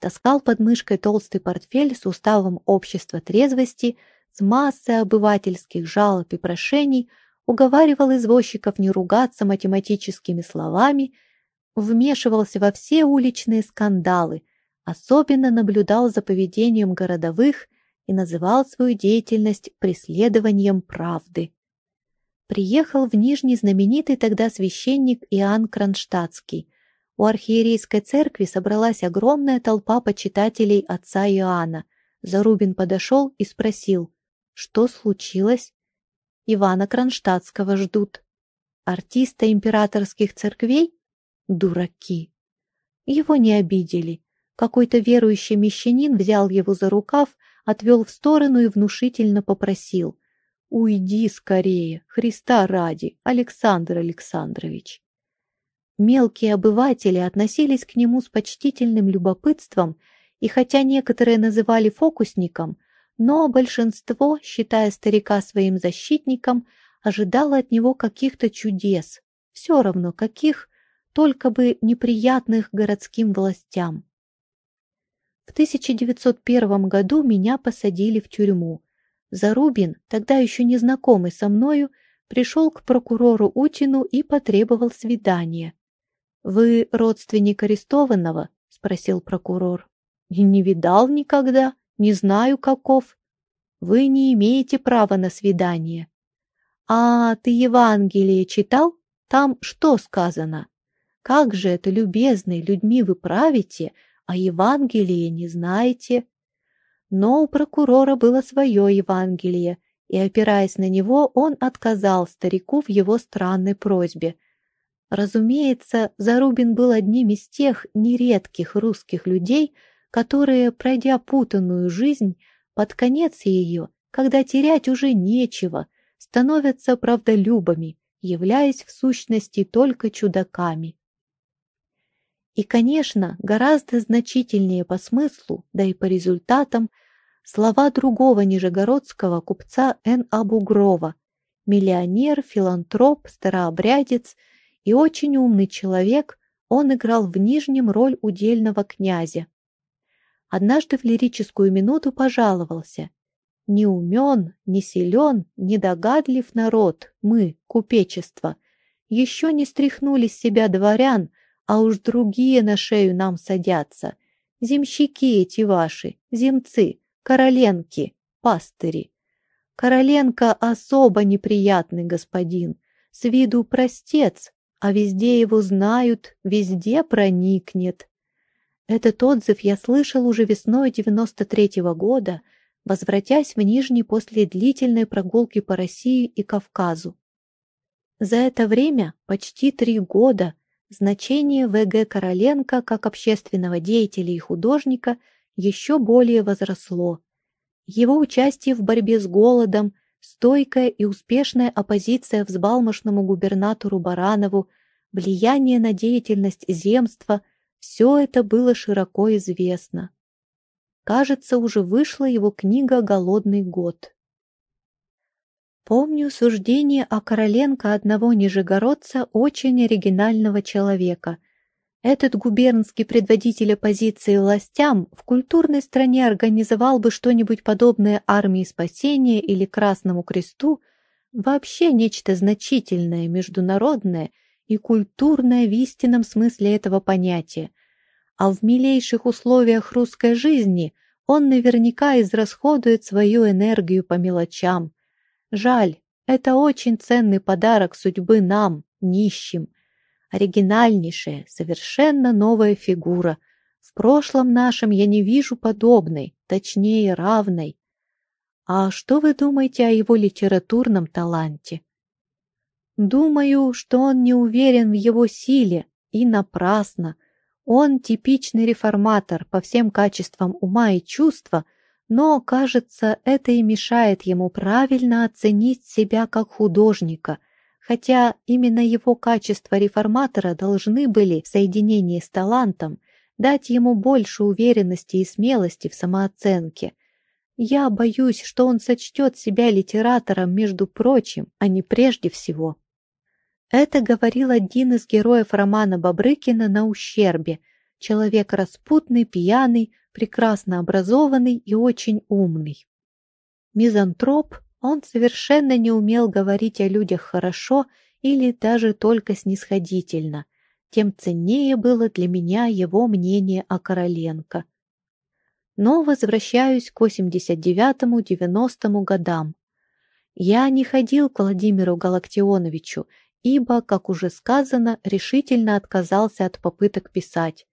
Таскал под мышкой толстый портфель с уставом общества трезвости – с массой обывательских жалоб и прошений уговаривал извозчиков не ругаться математическими словами, вмешивался во все уличные скандалы, особенно наблюдал за поведением городовых и называл свою деятельность преследованием правды. Приехал в Нижний знаменитый тогда священник Иоанн Кронштадтский. У архиерейской церкви собралась огромная толпа почитателей отца Иоанна. Зарубин подошел и спросил, что случилось? Ивана Кронштадтского ждут. Артиста императорских церквей? Дураки. Его не обидели. Какой-то верующий мещанин взял его за рукав, отвел в сторону и внушительно попросил. «Уйди скорее, Христа ради, Александр Александрович». Мелкие обыватели относились к нему с почтительным любопытством, и хотя некоторые называли фокусником, но большинство, считая старика своим защитником, ожидало от него каких-то чудес, все равно каких, только бы неприятных городским властям. В 1901 году меня посадили в тюрьму. Зарубин, тогда еще не знакомый со мною, пришел к прокурору Утину и потребовал свидания. «Вы родственник арестованного?» — спросил прокурор. «Не видал никогда, не знаю каков. Вы не имеете права на свидание». «А ты Евангелие читал? Там что сказано? Как же это, любезные людьми, вы правите, а Евангелие не знаете?» Но у прокурора было свое Евангелие, и, опираясь на него, он отказал старику в его странной просьбе. Разумеется, Зарубин был одним из тех нередких русских людей, которые, пройдя путанную жизнь, под конец ее, когда терять уже нечего, становятся правдолюбами, являясь в сущности только чудаками. И, конечно, гораздо значительнее по смыслу, да и по результатам, слова другого нижегородского купца Н. Абугрова, миллионер, филантроп, старообрядец и очень умный человек, он играл в Нижнем роль удельного князя. Однажды в лирическую минуту пожаловался. «Не умен, не силен, недогадлив народ, мы, купечество, еще не стряхнули с себя дворян, а уж другие на шею нам садятся. Земщики эти ваши, земцы, короленки, пастыри. Короленко особо неприятный господин, с виду простец, а везде его знают, везде проникнет. Этот отзыв я слышал уже весной 93-го года, возвратясь в Нижний после длительной прогулки по России и Кавказу. За это время, почти три года, Значение В.Г. Короленко как общественного деятеля и художника еще более возросло. Его участие в борьбе с голодом, стойкая и успешная оппозиция взбалмошному губернатору Баранову, влияние на деятельность земства – все это было широко известно. Кажется, уже вышла его книга «Голодный год». Помню суждение о Короленко одного нижегородца, очень оригинального человека. Этот губернский предводитель оппозиции властям в культурной стране организовал бы что-нибудь подобное армии спасения или Красному кресту, вообще нечто значительное, международное и культурное в истинном смысле этого понятия. А в милейших условиях русской жизни он наверняка израсходует свою энергию по мелочам – Жаль, это очень ценный подарок судьбы нам, нищим. Оригинальнейшая, совершенно новая фигура. В прошлом нашем я не вижу подобной, точнее равной. А что вы думаете о его литературном таланте? Думаю, что он не уверен в его силе, и напрасно. Он типичный реформатор по всем качествам ума и чувства – но, кажется, это и мешает ему правильно оценить себя как художника, хотя именно его качества реформатора должны были в соединении с талантом дать ему больше уверенности и смелости в самооценке. Я боюсь, что он сочтет себя литератором, между прочим, а не прежде всего. Это говорил один из героев романа Бабрыкина «На ущербе», человек распутный, пьяный, прекрасно образованный и очень умный. Мизантроп, он совершенно не умел говорить о людях хорошо или даже только снисходительно, тем ценнее было для меня его мнение о Короленко. Но возвращаюсь к 89-90 годам. Я не ходил к Владимиру Галактионовичу, ибо, как уже сказано, решительно отказался от попыток писать.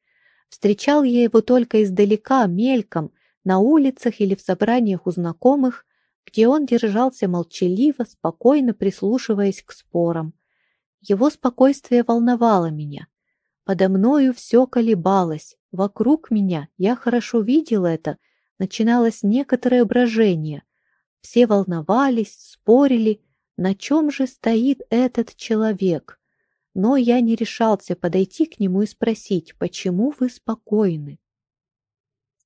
Встречал я его только издалека, мельком, на улицах или в собраниях у знакомых, где он держался молчаливо, спокойно прислушиваясь к спорам. Его спокойствие волновало меня. Подо мною все колебалось, вокруг меня, я хорошо видел это, начиналось некоторое брожение. Все волновались, спорили, на чем же стоит этот человек, но я не решался подойти к нему и спросить, почему вы спокойны.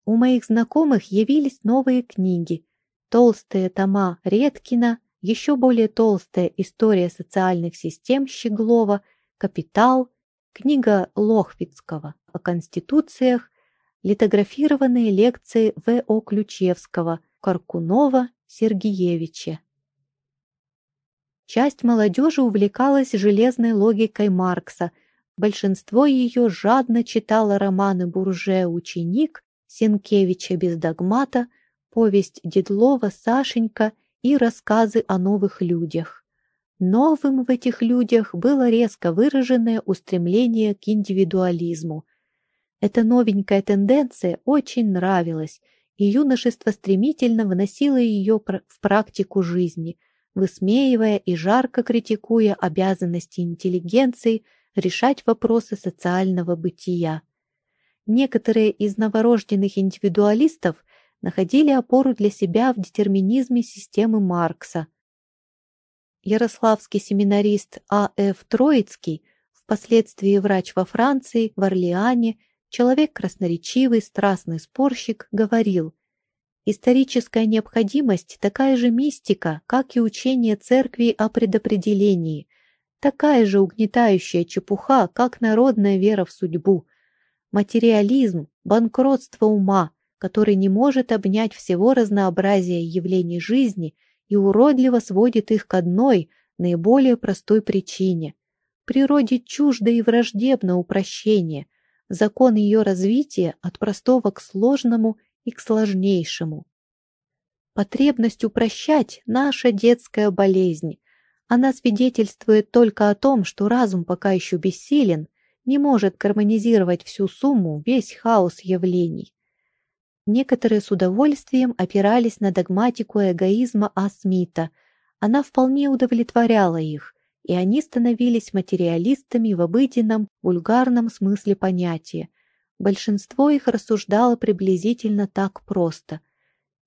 У моих знакомых явились новые книги, толстые тома Редкина, еще более толстая история социальных систем Щеглова, «Капитал», книга Лохвицкого о конституциях, литографированные лекции В.О. Ключевского, Каркунова, Сергеевиче. Часть молодежи увлекалась железной логикой Маркса. Большинство ее жадно читало романы Бурже «Ученик», Сенкевича «Без догмата», повесть Дедлова «Сашенька» и рассказы о новых людях. Новым в этих людях было резко выраженное устремление к индивидуализму. Эта новенькая тенденция очень нравилась, и юношество стремительно вносило ее в практику жизни, высмеивая и жарко критикуя обязанности интеллигенции решать вопросы социального бытия. Некоторые из новорожденных индивидуалистов находили опору для себя в детерминизме системы Маркса. Ярославский семинарист А.Ф. Троицкий, впоследствии врач во Франции, в Орлеане, человек красноречивый, страстный спорщик, говорил «Историческая необходимость – такая же мистика, как и учение церкви о предопределении, такая же угнетающая чепуха, как народная вера в судьбу. Материализм – банкротство ума – который не может обнять всего разнообразия явлений жизни и уродливо сводит их к одной, наиболее простой причине. Природе чуждо и враждебно упрощение, закон ее развития от простого к сложному и к сложнейшему. Потребность упрощать – наша детская болезнь. Она свидетельствует только о том, что разум пока еще бессилен, не может гармонизировать всю сумму, весь хаос явлений. Некоторые с удовольствием опирались на догматику эгоизма А. Смита. Она вполне удовлетворяла их, и они становились материалистами в обыденном, вульгарном смысле понятия. Большинство их рассуждало приблизительно так просто.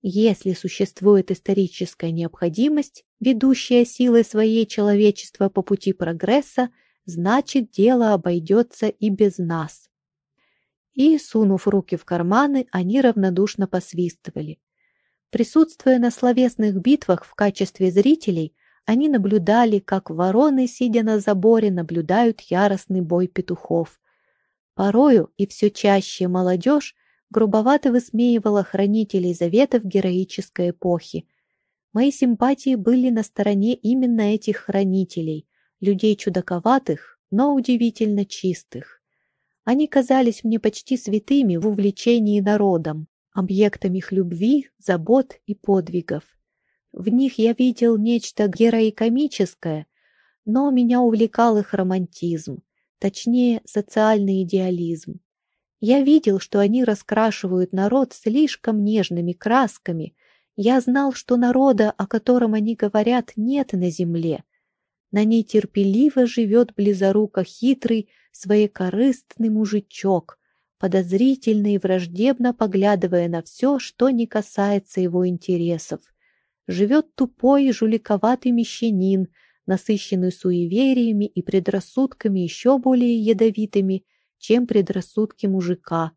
Если существует историческая необходимость, ведущая силой своей человечества по пути прогресса, значит дело обойдется и без нас и, сунув руки в карманы, они равнодушно посвистывали. Присутствуя на словесных битвах в качестве зрителей, они наблюдали, как вороны, сидя на заборе, наблюдают яростный бой петухов. Порою и все чаще молодежь грубовато высмеивала хранителей заветов героической эпохи. Мои симпатии были на стороне именно этих хранителей, людей чудаковатых, но удивительно чистых. Они казались мне почти святыми в увлечении народом, объектами их любви, забот и подвигов. В них я видел нечто героикомическое, но меня увлекал их романтизм, точнее социальный идеализм. Я видел, что они раскрашивают народ слишком нежными красками. Я знал, что народа, о котором они говорят, нет на земле. На ней терпеливо живет близоруко хитрый, своекорыстный мужичок, подозрительно и враждебно поглядывая на все, что не касается его интересов. Живет тупой и жуликоватый мещанин, насыщенный суевериями и предрассудками еще более ядовитыми, чем предрассудки мужика.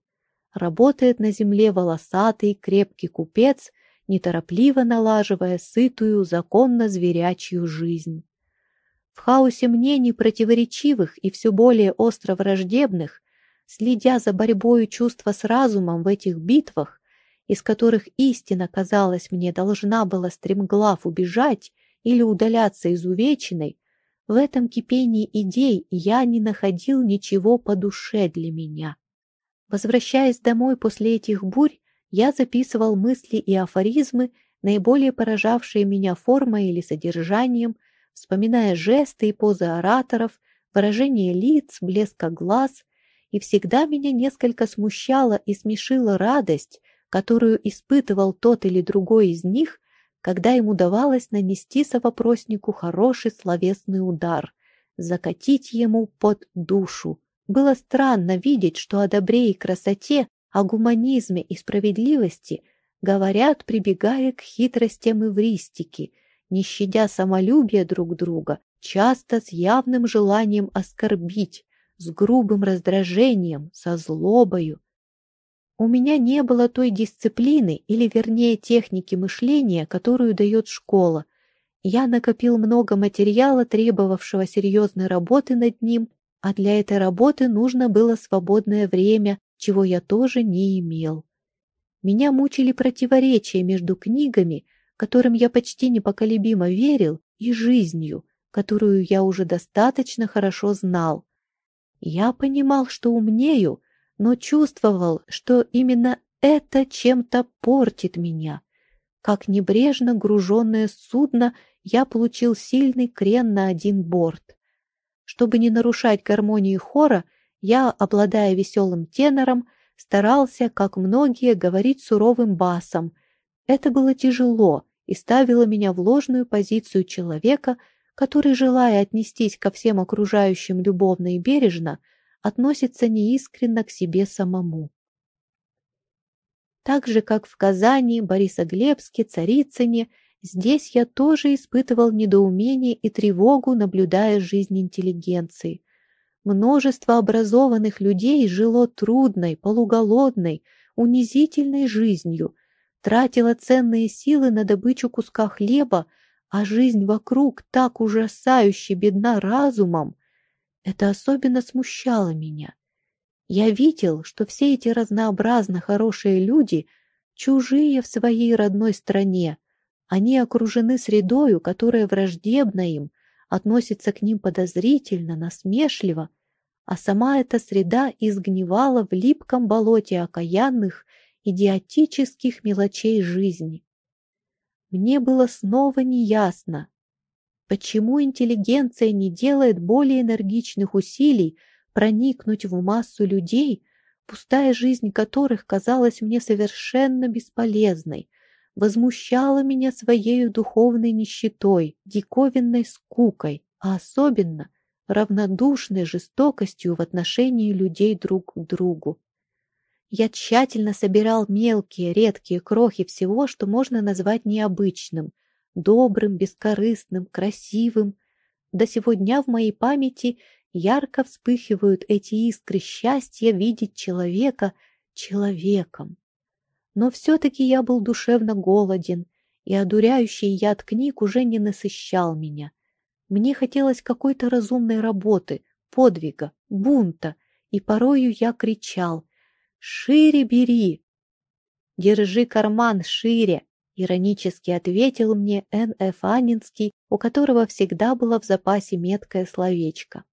Работает на земле волосатый, крепкий купец, неторопливо налаживая сытую, законно зверячью жизнь. В хаосе мнений противоречивых и все более остро враждебных, следя за борьбой чувства с разумом в этих битвах, из которых истина, казалось мне, должна была стремглав убежать или удаляться изувеченной, в этом кипении идей я не находил ничего по душе для меня. Возвращаясь домой после этих бурь, я записывал мысли и афоризмы, наиболее поражавшие меня формой или содержанием, вспоминая жесты и позы ораторов, выражение лиц, блеска глаз, и всегда меня несколько смущала и смешила радость, которую испытывал тот или другой из них, когда им удавалось нанести совопроснику хороший словесный удар, закатить ему под душу. Было странно видеть, что о добре и красоте, о гуманизме и справедливости говорят, прибегая к хитростям эвристики – не щадя самолюбия друг друга, часто с явным желанием оскорбить, с грубым раздражением, со злобою. У меня не было той дисциплины, или вернее техники мышления, которую дает школа. Я накопил много материала, требовавшего серьезной работы над ним, а для этой работы нужно было свободное время, чего я тоже не имел. Меня мучили противоречия между книгами, которым я почти непоколебимо верил, и жизнью, которую я уже достаточно хорошо знал. Я понимал, что умнею, но чувствовал, что именно это чем-то портит меня. Как небрежно груженное судно, я получил сильный крен на один борт. Чтобы не нарушать гармонии хора, я, обладая веселым тенором, старался, как многие, говорить суровым басом. Это было тяжело и ставило меня в ложную позицию человека, который, желая отнестись ко всем окружающим любовно и бережно, относится неискренно к себе самому. Так же, как в Казани, Борисоглебске, Царицыне, здесь я тоже испытывал недоумение и тревогу, наблюдая жизнь интеллигенции. Множество образованных людей жило трудной, полуголодной, унизительной жизнью, тратило ценные силы на добычу куска хлеба, а жизнь вокруг так ужасающе бедна разумом. Это особенно смущало меня. Я видел, что все эти разнообразно хорошие люди чужие в своей родной стране. Они окружены средою, которая враждебна им, относится к ним подозрительно, насмешливо, а сама эта среда изгнивала в липком болоте окаянных, идиотических мелочей жизни. Мне было снова неясно, почему интеллигенция не делает более энергичных усилий, проникнуть в массу людей, пустая жизнь которых казалась мне совершенно бесполезной, возмущала меня своей духовной нищетой, диковинной скукой, а особенно равнодушной жестокостью в отношении людей друг к другу. Я тщательно собирал мелкие, редкие крохи всего, что можно назвать необычным, добрым, бескорыстным, красивым. До сего дня в моей памяти ярко вспыхивают эти искры счастья видеть человека человеком. Но все-таки я был душевно голоден, и одуряющий яд книг уже не насыщал меня. Мне хотелось какой-то разумной работы, подвига, бунта, и порою я кричал «Шире бери!» «Держи карман шире!» — иронически ответил мне Н.Ф. Анинский, у которого всегда было в запасе меткое словечко.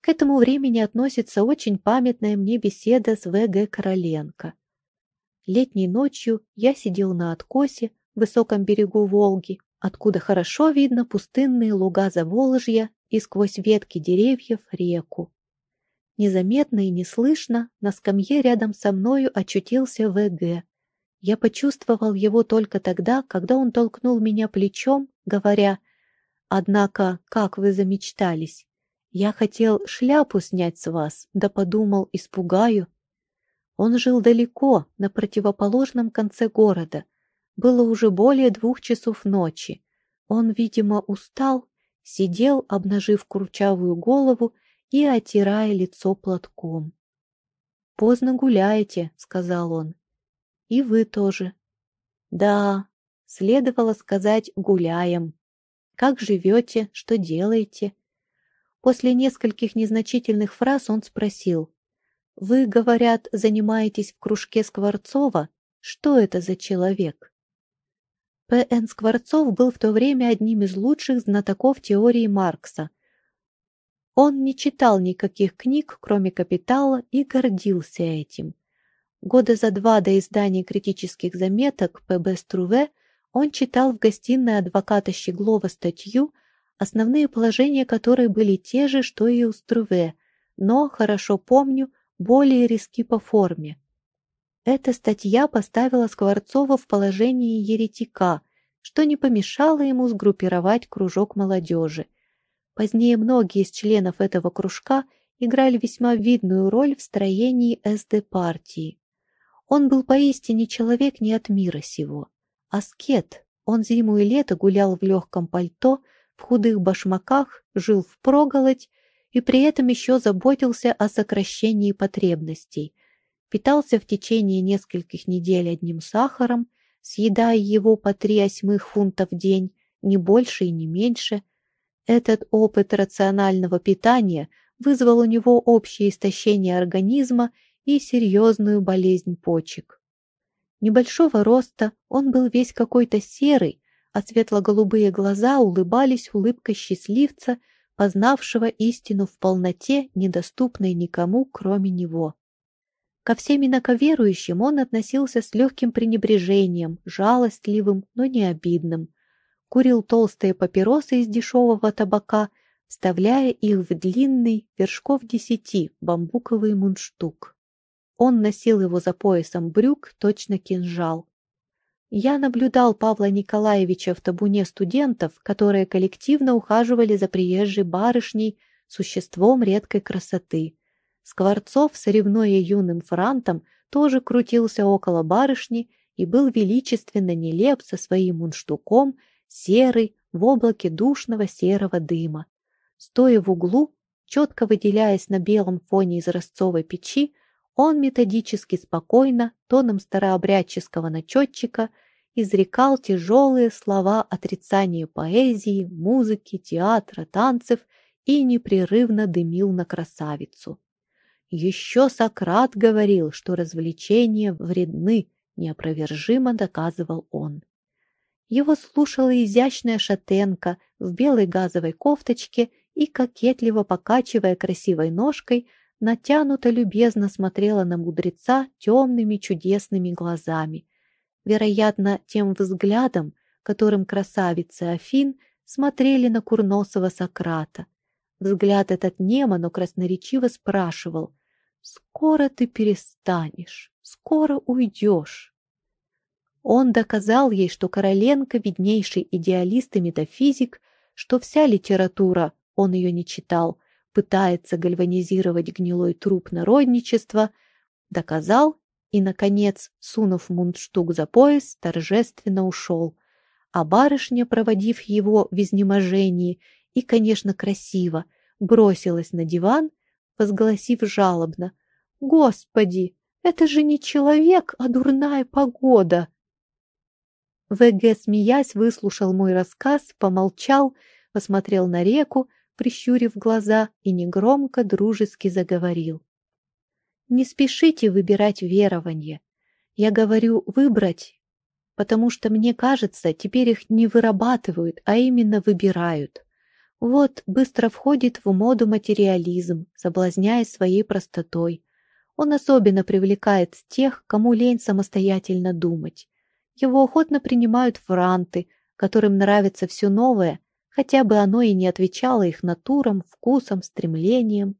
К этому времени относится очень памятная мне беседа с В.Г. Короленко. Летней ночью я сидел на откосе в высоком берегу Волги, откуда хорошо видно пустынные луга Заволжья и сквозь ветки деревьев реку. Незаметно и неслышно на скамье рядом со мною очутился В.Г. Я почувствовал его только тогда, когда он толкнул меня плечом, говоря «Однако, как вы замечтались!» Я хотел шляпу снять с вас, да подумал, испугаю. Он жил далеко, на противоположном конце города. Было уже более двух часов ночи. Он, видимо, устал, сидел, обнажив курчавую голову и отирая лицо платком. «Поздно гуляете», — сказал он. «И вы тоже». «Да, следовало сказать «гуляем». Как живете, что делаете?» После нескольких незначительных фраз он спросил. «Вы, говорят, занимаетесь в кружке Скворцова? Что это за человек?» П.Н. Скворцов был в то время одним из лучших знатоков теории Маркса. Он не читал никаких книг, кроме «Капитала», и гордился этим. Года за два до издания критических заметок П.Б. Струве он читал в гостиной адвоката Щеглова статью основные положения которой были те же, что и у Струве, но, хорошо помню, более резки по форме. Эта статья поставила Скворцова в положение еретика, что не помешало ему сгруппировать кружок молодежи. Позднее многие из членов этого кружка играли весьма видную роль в строении СД-партии. Он был поистине человек не от мира сего. Аскет, он зиму и лето гулял в легком пальто, в худых башмаках, жил впроголодь и при этом еще заботился о сокращении потребностей. Питался в течение нескольких недель одним сахаром, съедая его по три осьмых фунтов в день, не больше и не меньше. Этот опыт рационального питания вызвал у него общее истощение организма и серьезную болезнь почек. Небольшого роста, он был весь какой-то серый, а светло-голубые глаза улыбались улыбкой счастливца, познавшего истину в полноте, недоступной никому, кроме него. Ко всем инаковерующим он относился с легким пренебрежением, жалостливым, но не обидным. Курил толстые папиросы из дешевого табака, вставляя их в длинный, вершков десяти, бамбуковый мундштук. Он носил его за поясом брюк, точно кинжал. Я наблюдал Павла Николаевича в табуне студентов, которые коллективно ухаживали за приезжей барышней, существом редкой красоты. Скворцов, соревнуя юным франтом, тоже крутился около барышни и был величественно нелеп со своим мунштуком, серый, в облаке душного серого дыма. Стоя в углу, четко выделяясь на белом фоне изразцовой печи, он методически спокойно, тоном старообрядческого начетчика, изрекал тяжелые слова отрицания поэзии, музыки, театра, танцев и непрерывно дымил на красавицу. Еще Сократ говорил, что развлечения вредны, неопровержимо доказывал он. Его слушала изящная шатенка в белой газовой кофточке и, кокетливо покачивая красивой ножкой, натянуто любезно смотрела на мудреца темными чудесными глазами. Вероятно, тем взглядом, которым красавицы Афин смотрели на курносого Сократа. Взгляд этот немо, но красноречиво спрашивал «Скоро ты перестанешь, скоро уйдешь». Он доказал ей, что Короленко — виднейший идеалист и метафизик, что вся литература, он ее не читал, пытается гальванизировать гнилой труп народничества, доказал и, наконец, сунув мундштук за пояс, торжественно ушел. А барышня, проводив его в изнеможении и, конечно, красиво, бросилась на диван, возгласив жалобно «Господи, это же не человек, а дурная погода!» ВГ, смеясь, выслушал мой рассказ, помолчал, посмотрел на реку, прищурив глаза, и негромко, дружески заговорил. «Не спешите выбирать верование. Я говорю «выбрать», потому что, мне кажется, теперь их не вырабатывают, а именно выбирают. Вот быстро входит в моду материализм, соблазняя своей простотой. Он особенно привлекает тех, кому лень самостоятельно думать. Его охотно принимают франты, которым нравится все новое, хотя бы оно и не отвечало их натурам, вкусам, стремлениям.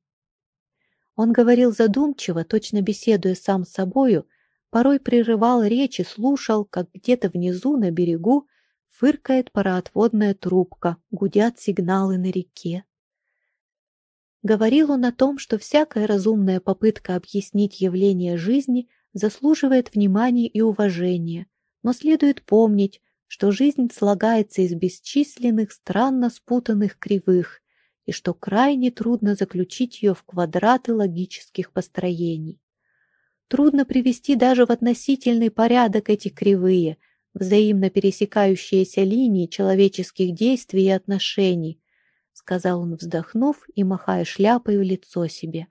Он говорил задумчиво, точно беседуя сам с собою, порой прерывал речь и слушал, как где-то внизу на берегу фыркает пароотводная трубка, гудят сигналы на реке. Говорил он о том, что всякая разумная попытка объяснить явление жизни заслуживает внимания и уважения, но следует помнить, что жизнь слагается из бесчисленных странно спутанных кривых и что крайне трудно заключить ее в квадраты логических построений. Трудно привести даже в относительный порядок эти кривые, взаимно пересекающиеся линии человеческих действий и отношений, сказал он, вздохнув и махая шляпой в лицо себе.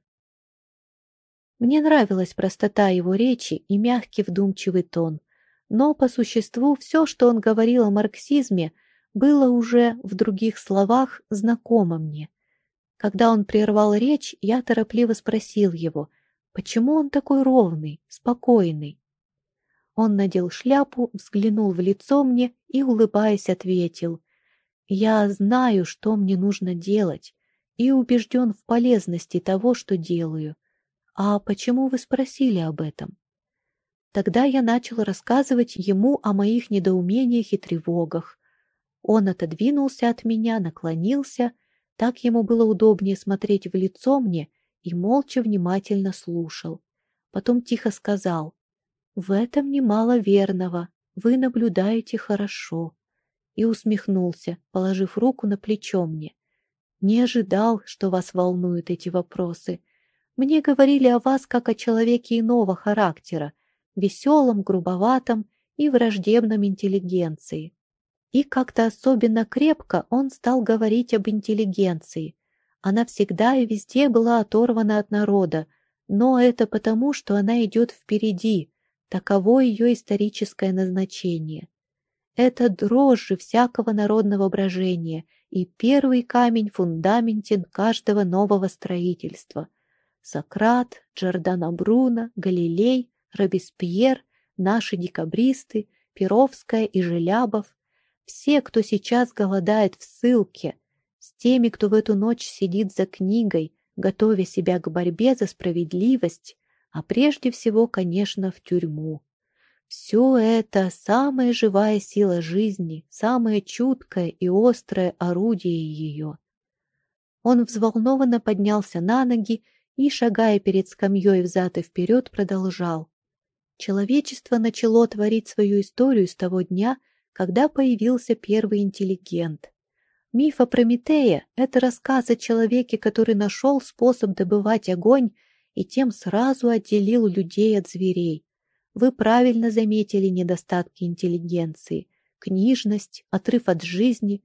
Мне нравилась простота его речи и мягкий вдумчивый тон. Но по существу все, что он говорил о марксизме, было уже в других словах знакомо мне. Когда он прервал речь, я торопливо спросил его, почему он такой ровный, спокойный. Он надел шляпу, взглянул в лицо мне и, улыбаясь, ответил, «Я знаю, что мне нужно делать, и убежден в полезности того, что делаю. А почему вы спросили об этом?» Тогда я начал рассказывать ему о моих недоумениях и тревогах. Он отодвинулся от меня, наклонился, так ему было удобнее смотреть в лицо мне и молча внимательно слушал. Потом тихо сказал, «В этом немало верного, вы наблюдаете хорошо». И усмехнулся, положив руку на плечо мне. «Не ожидал, что вас волнуют эти вопросы. Мне говорили о вас как о человеке иного характера, веселом, грубоватом и враждебном интеллигенции. И как-то особенно крепко он стал говорить об интеллигенции. Она всегда и везде была оторвана от народа, но это потому, что она идет впереди, Таково ее историческое назначение. Это дрожжи всякого народного брожения и первый камень фундаментен каждого нового строительства. Сократ, Джордано Бруно, Галилей, Робеспьер, наши декабристы, Перовская и Желябов, все, кто сейчас голодает в ссылке, с теми, кто в эту ночь сидит за книгой, готовя себя к борьбе за справедливость, а прежде всего, конечно, в тюрьму. Все это самая живая сила жизни, самое чуткое и острое орудие ее. Он взволнованно поднялся на ноги и, шагая перед скамьей взад и вперед, продолжал. Человечество начало творить свою историю с того дня, когда появился первый интеллигент. Миф о Прометее — это рассказ о человеке, который нашел способ добывать огонь и тем сразу отделил людей от зверей. Вы правильно заметили недостатки интеллигенции, книжность, отрыв от жизни.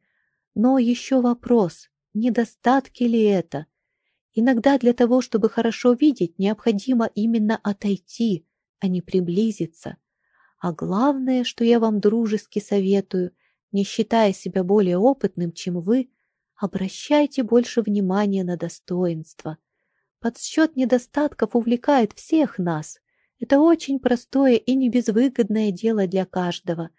Но еще вопрос, недостатки ли это? Иногда для того, чтобы хорошо видеть, необходимо именно отойти, а не приблизиться. А главное, что я вам дружески советую, не считая себя более опытным, чем вы, обращайте больше внимания на достоинства. Подсчет недостатков увлекает всех нас. Это очень простое и не безвыгодное дело для каждого.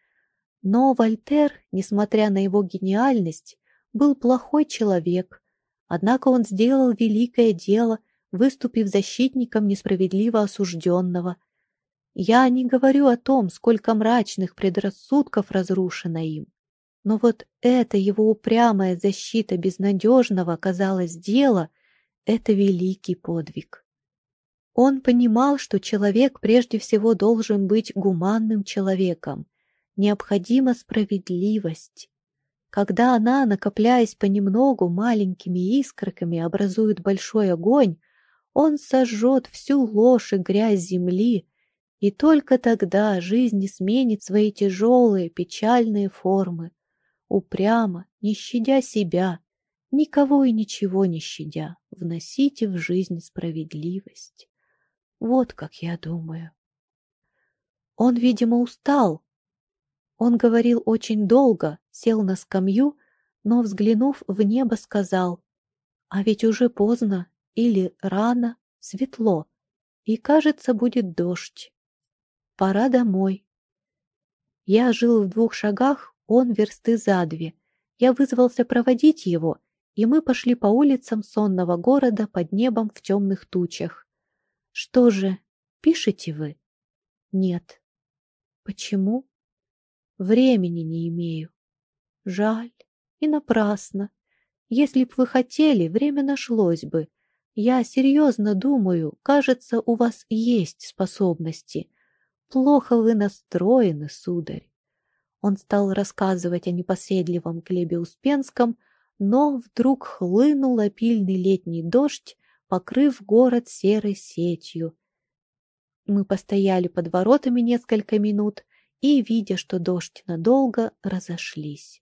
Но Вольтер, несмотря на его гениальность, был плохой человек. Однако он сделал великое дело, выступив защитником несправедливо осужденного – я не говорю о том, сколько мрачных предрассудков разрушено им. Но вот эта его упрямая защита безнадежного, казалось, дела — это великий подвиг. Он понимал, что человек прежде всего должен быть гуманным человеком. Необходима справедливость. Когда она, накопляясь понемногу маленькими искорками, образует большой огонь, он сожжет всю ложь и грязь земли, и только тогда жизнь сменит свои тяжелые, печальные формы, упрямо, не щадя себя, никого и ничего не щадя, вносите в жизнь справедливость. Вот как я думаю. Он, видимо, устал. Он говорил очень долго, сел на скамью, но, взглянув в небо, сказал, «А ведь уже поздно или рано, светло, и, кажется, будет дождь. Пора домой. Я жил в двух шагах, он версты за две. Я вызвался проводить его, и мы пошли по улицам сонного города под небом в темных тучах. Что же, пишете вы? Нет. Почему? Времени не имею. Жаль. И напрасно. Если б вы хотели, время нашлось бы. Я серьезно думаю, кажется, у вас есть способности. Плохо вы настроены, сударь. Он стал рассказывать о непоседливом Глебе Успенском, но вдруг хлынул опильный летний дождь, покрыв город серой сетью. Мы постояли под воротами несколько минут и, видя, что дождь надолго, разошлись.